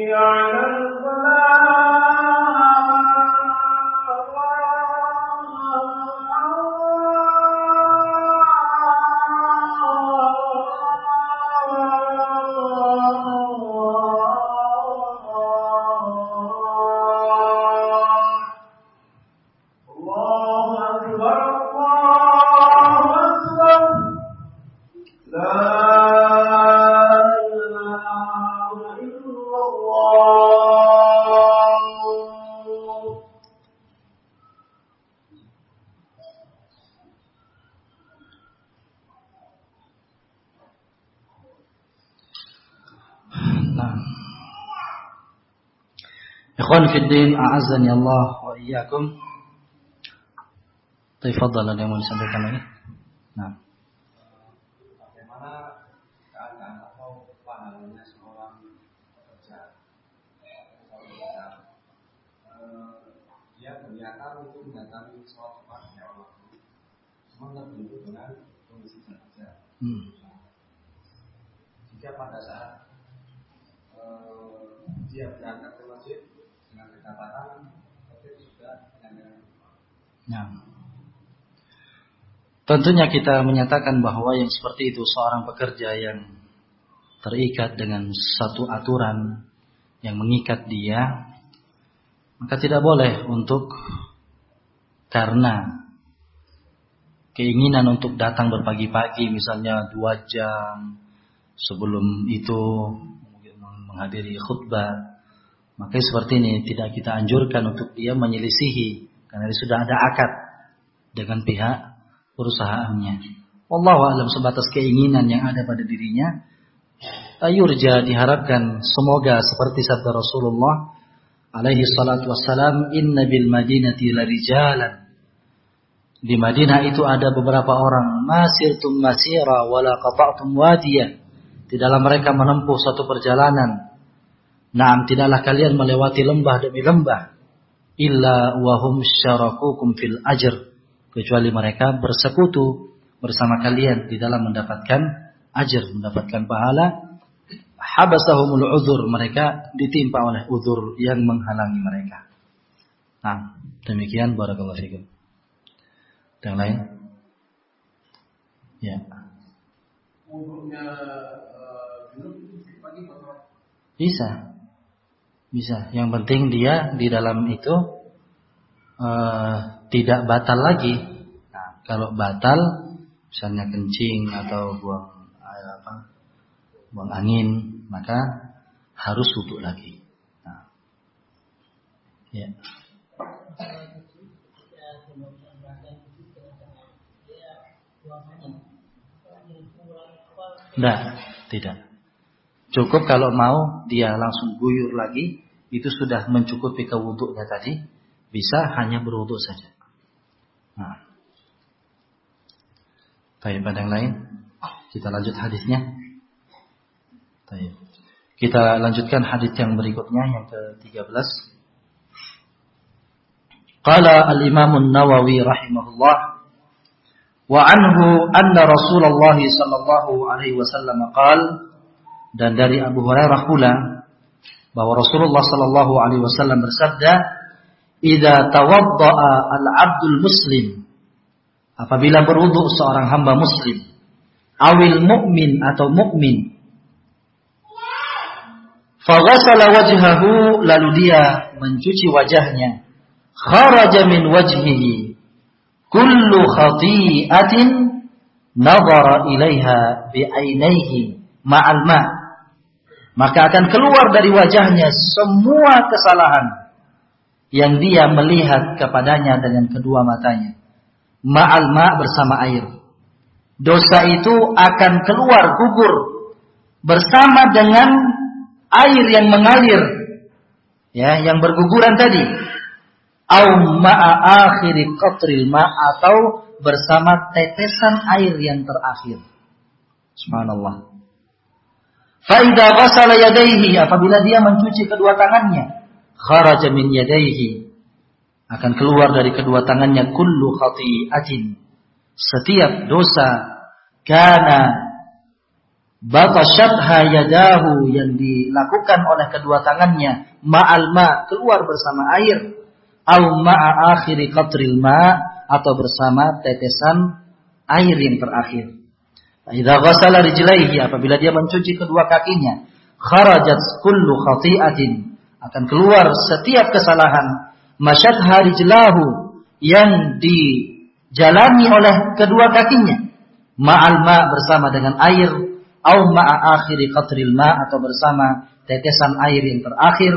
يعلم Fiddin, a'azzani Allah wa iyyakum. Tafadhal ada yang mau disampaikan lagi? Nah. Bagaimana keadaan atau pahalanya seorang pekerja? Dia berniatan untuk mendatangi sholat Jumat di awal waktu, cuma terbentuk dengan kondisi kerja. Hmm. Jika pada saat uh, dia berangkat ke masjid dengan kedapatan, tapi sudah dengan Nah. Tentunya kita menyatakan bahwa yang seperti itu seorang pekerja yang terikat dengan satu aturan yang mengikat dia, maka tidak boleh untuk karena keinginan untuk datang berpagi-pagi misalnya dua jam sebelum itu menghadiri khutbah maka seperti ini tidak kita anjurkan untuk dia menyelisihi karena sudah ada akad dengan pihak perusahaannya. Allah alam sebatas keinginan yang ada pada dirinya. Ayurja diharapkan semoga seperti sabda Rasulullah alaihi salatu wassalam inna bil madinati larijalan di Madinah itu ada beberapa orang masirtum masira wala qata'tum di dalam mereka menempuh satu perjalanan Naam tidaklah kalian melewati lembah demi lembah illa wahum syarakukum fil ajr kecuali mereka bersekutu bersama kalian di dalam mendapatkan ajar, mendapatkan pahala. Habasahumul uzur, mereka ditimpa oleh uzur yang menghalangi mereka. Nah, demikian barakallahu fikum. Yang lain? Ya. Bisa. Bisa. Yang penting dia di dalam itu uh, tidak batal lagi. Nah, kalau batal, misalnya kencing atau buang apa, buang angin, maka harus wudhu lagi. Nah, ya. Tidak, tidak. Cukup kalau mau dia langsung guyur lagi, itu sudah mencukupi kewuduknya tadi, bisa hanya berwuduk saja. Nah. Baik, pada yang lain kita lanjut hadisnya. Baik. Kita lanjutkan hadis yang berikutnya yang ke-13. Qala al-Imam an-Nawawi rahimahullah wa anhu anna Rasulullah sallallahu alaihi wasallam qaal dan dari Abu Hurairah pula bahwa Rasulullah sallallahu alaihi wasallam bersabda Idza tawadda'a al-'abdul muslim. Apabila berwudu seorang hamba muslim. Awil mukmin atau mukmin faghasala wajhahu lalu dia mencuci wajahnya. Kharaja min wajhihi. Kullu khati'atin nadhara ilaiha bi'ainaihi ma'al ma. Maka akan keluar dari wajahnya semua kesalahan yang dia melihat kepadanya dengan kedua matanya. Ma'al ma' bersama air. Dosa itu akan keluar gugur bersama dengan air yang mengalir ya yang berguguran tadi. Au ma'a akhiri qatril ma' atau bersama tetesan air yang terakhir. Subhanallah. Faidah yadaihi apabila dia mencuci kedua tangannya kharaja min yadayhi akan keluar dari kedua tangannya kullu khati'atin. Setiap dosa kana batashatha yadahu yang dilakukan oleh kedua tangannya ma'al ma keluar bersama air. Au ma'a akhiri qatril ma atau bersama tetesan air yang terakhir. Idza ghasala rijlaihi apabila dia mencuci kedua kakinya kharajat kullu khati'atin akan keluar setiap kesalahan masyad hari jelahu yang dijalani oleh kedua kakinya ma'al ma bersama dengan air au ma'a akhiri qatril ma atau bersama tetesan air yang terakhir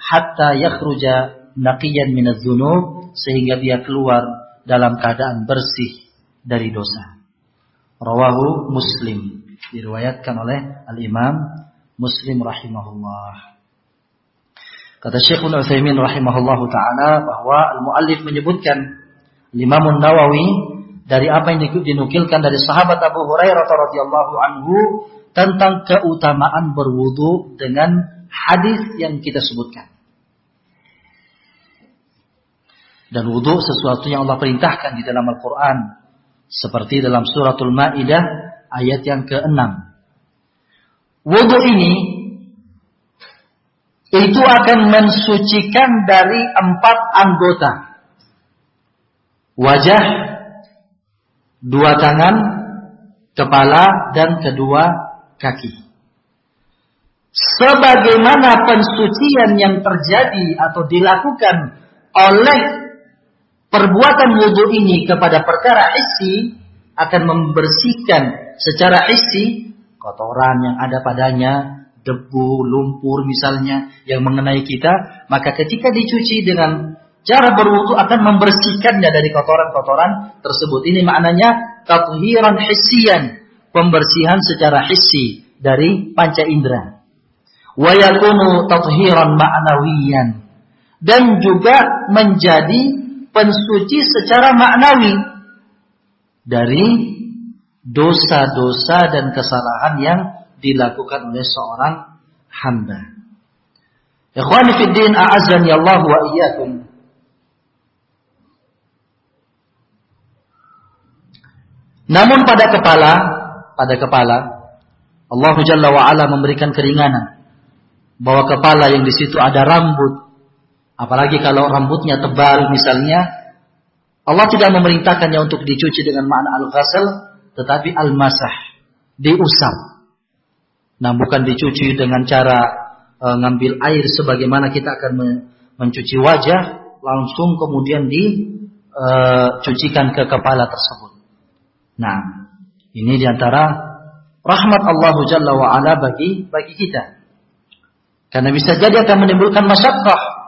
hatta yakhruja naqiyan minadz dzunub sehingga dia keluar dalam keadaan bersih dari dosa. Rawahu Muslim diriwayatkan oleh Al Imam Muslim rahimahullah. Kata Syekh Ibnu Utsaimin rahimahullahu taala bahwa al-muallif menyebutkan Imam Nawawi dari apa yang dinukilkan dari sahabat Abu Hurairah radhiyallahu anhu tentang keutamaan berwudu dengan hadis yang kita sebutkan. Dan wudu sesuatu yang Allah perintahkan di dalam Al-Quran. Seperti dalam suratul Ma'idah ayat yang ke-6. Wudu ini itu akan mensucikan dari empat anggota. Wajah, dua tangan, kepala, dan kedua kaki. Sebagaimana pensucian yang terjadi atau dilakukan oleh perbuatan wudhu ini kepada perkara isi akan membersihkan secara isi kotoran yang ada padanya, debu, lumpur misalnya yang mengenai kita, maka ketika dicuci dengan cara berwudu akan membersihkannya dari kotoran-kotoran tersebut. Ini maknanya tathiran hissiyan, pembersihan secara hissi dari panca indera. Wa yakunu tathiran ma'nawiyan dan juga menjadi pensuci secara maknawi dari dosa-dosa dan kesalahan yang dilakukan oleh seorang hamba. Ikhwani fi din a'azzani Allah wa iyyakum. Namun pada kepala, pada kepala Allah Jalla wa ala memberikan keringanan bahwa kepala yang di situ ada rambut Apalagi kalau rambutnya tebal misalnya, Allah tidak memerintahkannya untuk dicuci dengan makna al-ghasal, tetapi al-masah, diusap. Nah, bukan dicuci dengan cara e, ngambil air sebagaimana kita akan me mencuci wajah, langsung kemudian dicucikan e, ke kepala tersebut. Nah, ini di antara rahmat Allah Jalla wa ala bagi bagi kita. Karena bisa jadi akan menimbulkan masyakkah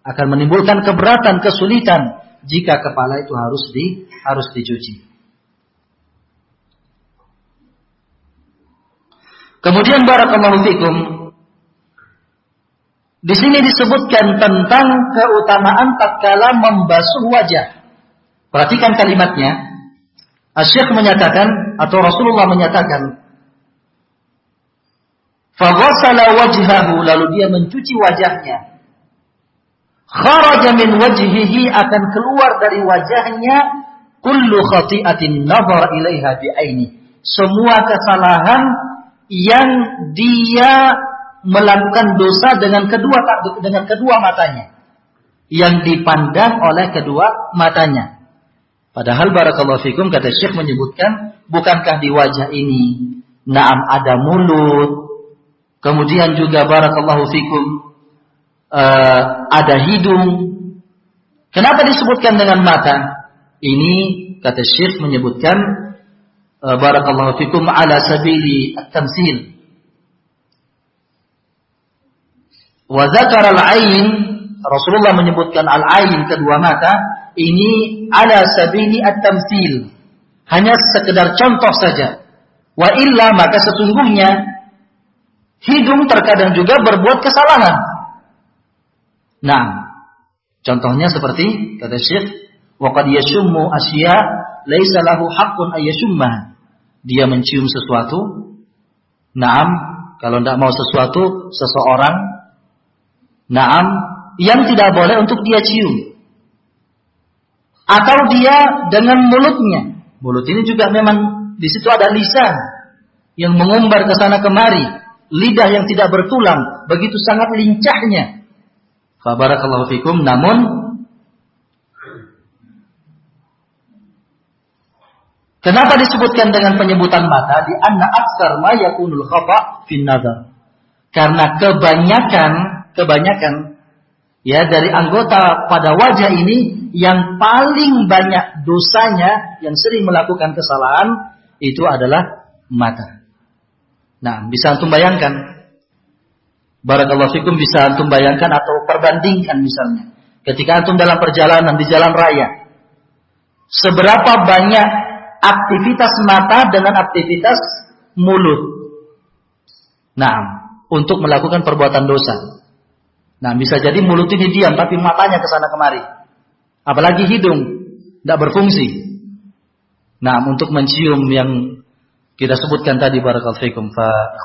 akan menimbulkan keberatan, kesulitan jika kepala itu harus di harus dicuci. Kemudian barakallahu fikum di sini disebutkan tentang keutamaan tatkala membasuh wajah. Perhatikan kalimatnya. Asyik menyatakan atau Rasulullah menyatakan Faghasala wajhahu lalu dia mencuci wajahnya kharaja min wajhihi akan keluar dari wajahnya kullu khati'atin nazar ilaiha bi'aini. Semua kesalahan yang dia melakukan dosa dengan kedua dengan kedua matanya. Yang dipandang oleh kedua matanya. Padahal barakallahu fikum kata Syekh menyebutkan bukankah di wajah ini naam ada mulut kemudian juga barakallahu fikum uh, ada hidung. Kenapa disebutkan dengan mata? Ini kata Syekh menyebutkan barakallahu fikum ala sabili at-tamsil. Wa dzakara al-ain Rasulullah menyebutkan al-ain kedua mata ini ala sabili at-tamsil. Hanya sekedar contoh saja. Wa illa maka sesungguhnya hidung terkadang juga berbuat kesalahan. Nah, contohnya seperti kata Syekh, waqad yashummu asya laisa lahu haqqun ayyashumma. Dia mencium sesuatu. Naam, kalau tidak mau sesuatu seseorang, naam, yang tidak boleh untuk dia cium. Atau dia dengan mulutnya. Mulut ini juga memang di situ ada lisan yang mengumbar ke sana kemari, lidah yang tidak bertulang, begitu sangat lincahnya Fabarakallahu fikum. Namun Kenapa disebutkan dengan penyebutan mata? Di anna aksar ma yakunul khata fin nazar. Karena kebanyakan kebanyakan ya dari anggota pada wajah ini yang paling banyak dosanya yang sering melakukan kesalahan itu adalah mata. Nah, bisa antum bayangkan Barakallahu fikum bisa antum bayangkan atau perbandingkan misalnya. Ketika antum dalam perjalanan di jalan raya. Seberapa banyak aktivitas mata dengan aktivitas mulut. Nah, untuk melakukan perbuatan dosa. Nah, bisa jadi mulut ini diam tapi matanya ke sana kemari. Apalagi hidung tidak berfungsi. Nah, untuk mencium yang kita sebutkan tadi barakallahu fikum fa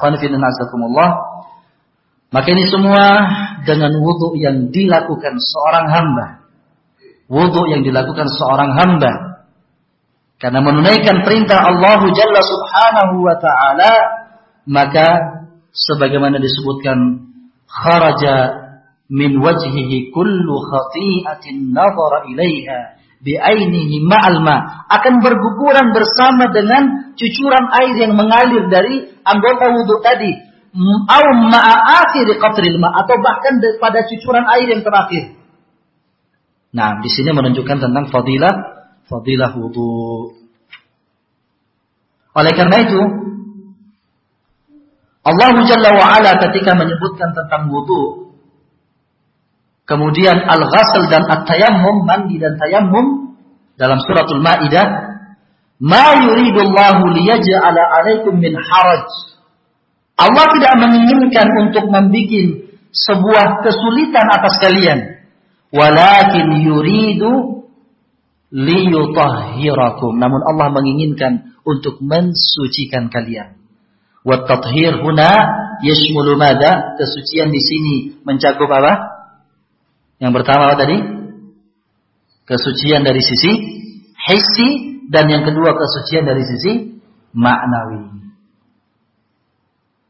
maka ini semua dengan wudhu yang dilakukan seorang hamba. Wudhu yang dilakukan seorang hamba. Karena menunaikan perintah Allah Jalla Subhanahu wa taala maka sebagaimana disebutkan kharaja min wajhihi kullu khati'atin nadhara ilaiha bi'ainihi ma'al ma akan berguguran bersama dengan cucuran air yang mengalir dari anggota wudhu tadi atau bahkan pada cucuran air yang terakhir. Nah, di sini menunjukkan tentang fadilah fadilah wudhu. Oleh karena itu, Allah Jalla wa ala ketika menyebutkan tentang wudhu Kemudian al-ghasl dan at-tayammum, mandi dan tayammum dalam suratul Maidah, "Ma yuridullahu liyaj'ala 'alaikum min haraj." Allah tidak menginginkan untuk membuat sebuah kesulitan atas kalian, walakin yuridu liyutahhirakum. Namun Allah menginginkan untuk mensucikan kalian. Wa tathhir huna yashmulu mada? Kesucian di sini mencakup apa? Yang pertama apa tadi? Kesucian dari sisi hissi dan yang kedua kesucian dari sisi maknawi.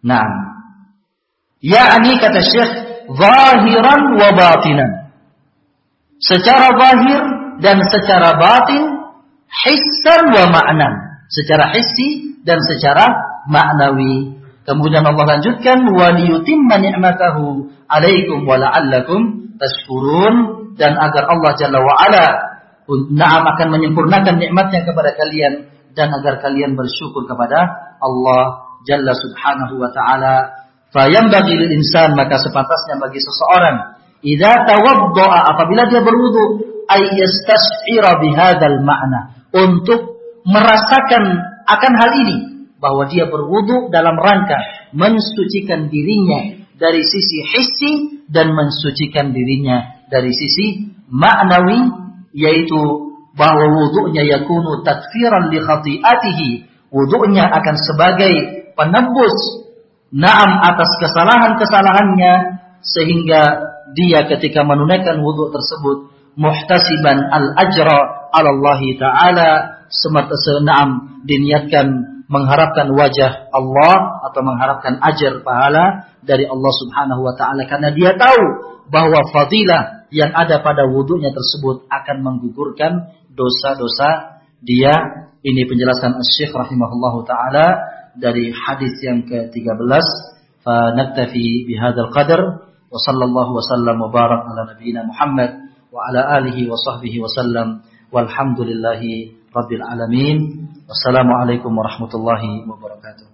Nah, yakni kata Syekh zahiran wa batinan. Secara zahir dan secara batin, hissan wa ma'nan. Secara hissi dan secara maknawi. Kemudian Allah lanjutkan wa liyutimma ni'matahu alaikum wa la'allakum tashkurun dan agar Allah Jalla wa ala na'am akan menyempurnakan nikmatnya kepada kalian dan agar kalian bersyukur kepada Allah Jalla Subhanahu wa taala. Fayambaghi lil insan maka sepantasnya bagi seseorang idza tawaddaa apabila dia berwudu ay yastashira bihadzal ma'na. Untuk merasakan akan hal ini. Bahwa dia berwudu dalam rangka mensucikan dirinya dari sisi hissi dan mensucikan dirinya dari sisi maknawi yaitu bahwa wudhunya yakunu takfiran li khati'atihi. Wudhunya akan sebagai penebus naam atas kesalahan-kesalahannya sehingga dia ketika menunaikan wudhu tersebut muhtasiban al-ajra ala Allah taala semata senam diniatkan mengharapkan wajah Allah atau mengharapkan ajar pahala dari Allah Subhanahu wa taala karena dia tahu bahwa fadilah yang ada pada wudhunya tersebut akan menggugurkan dosa-dosa dia. Ini penjelasan Syekh rahimahullahu taala dari hadis yang ke-13. Fa naktafi bihadzal qadar wa sallallahu wa sallam wa barak ala nabiyyina Muhammad wa ala alihi wa sahbihi wa sallam walhamdulillahi rabbil alamin. Wassalamualaikum warahmatullahi wabarakatuh.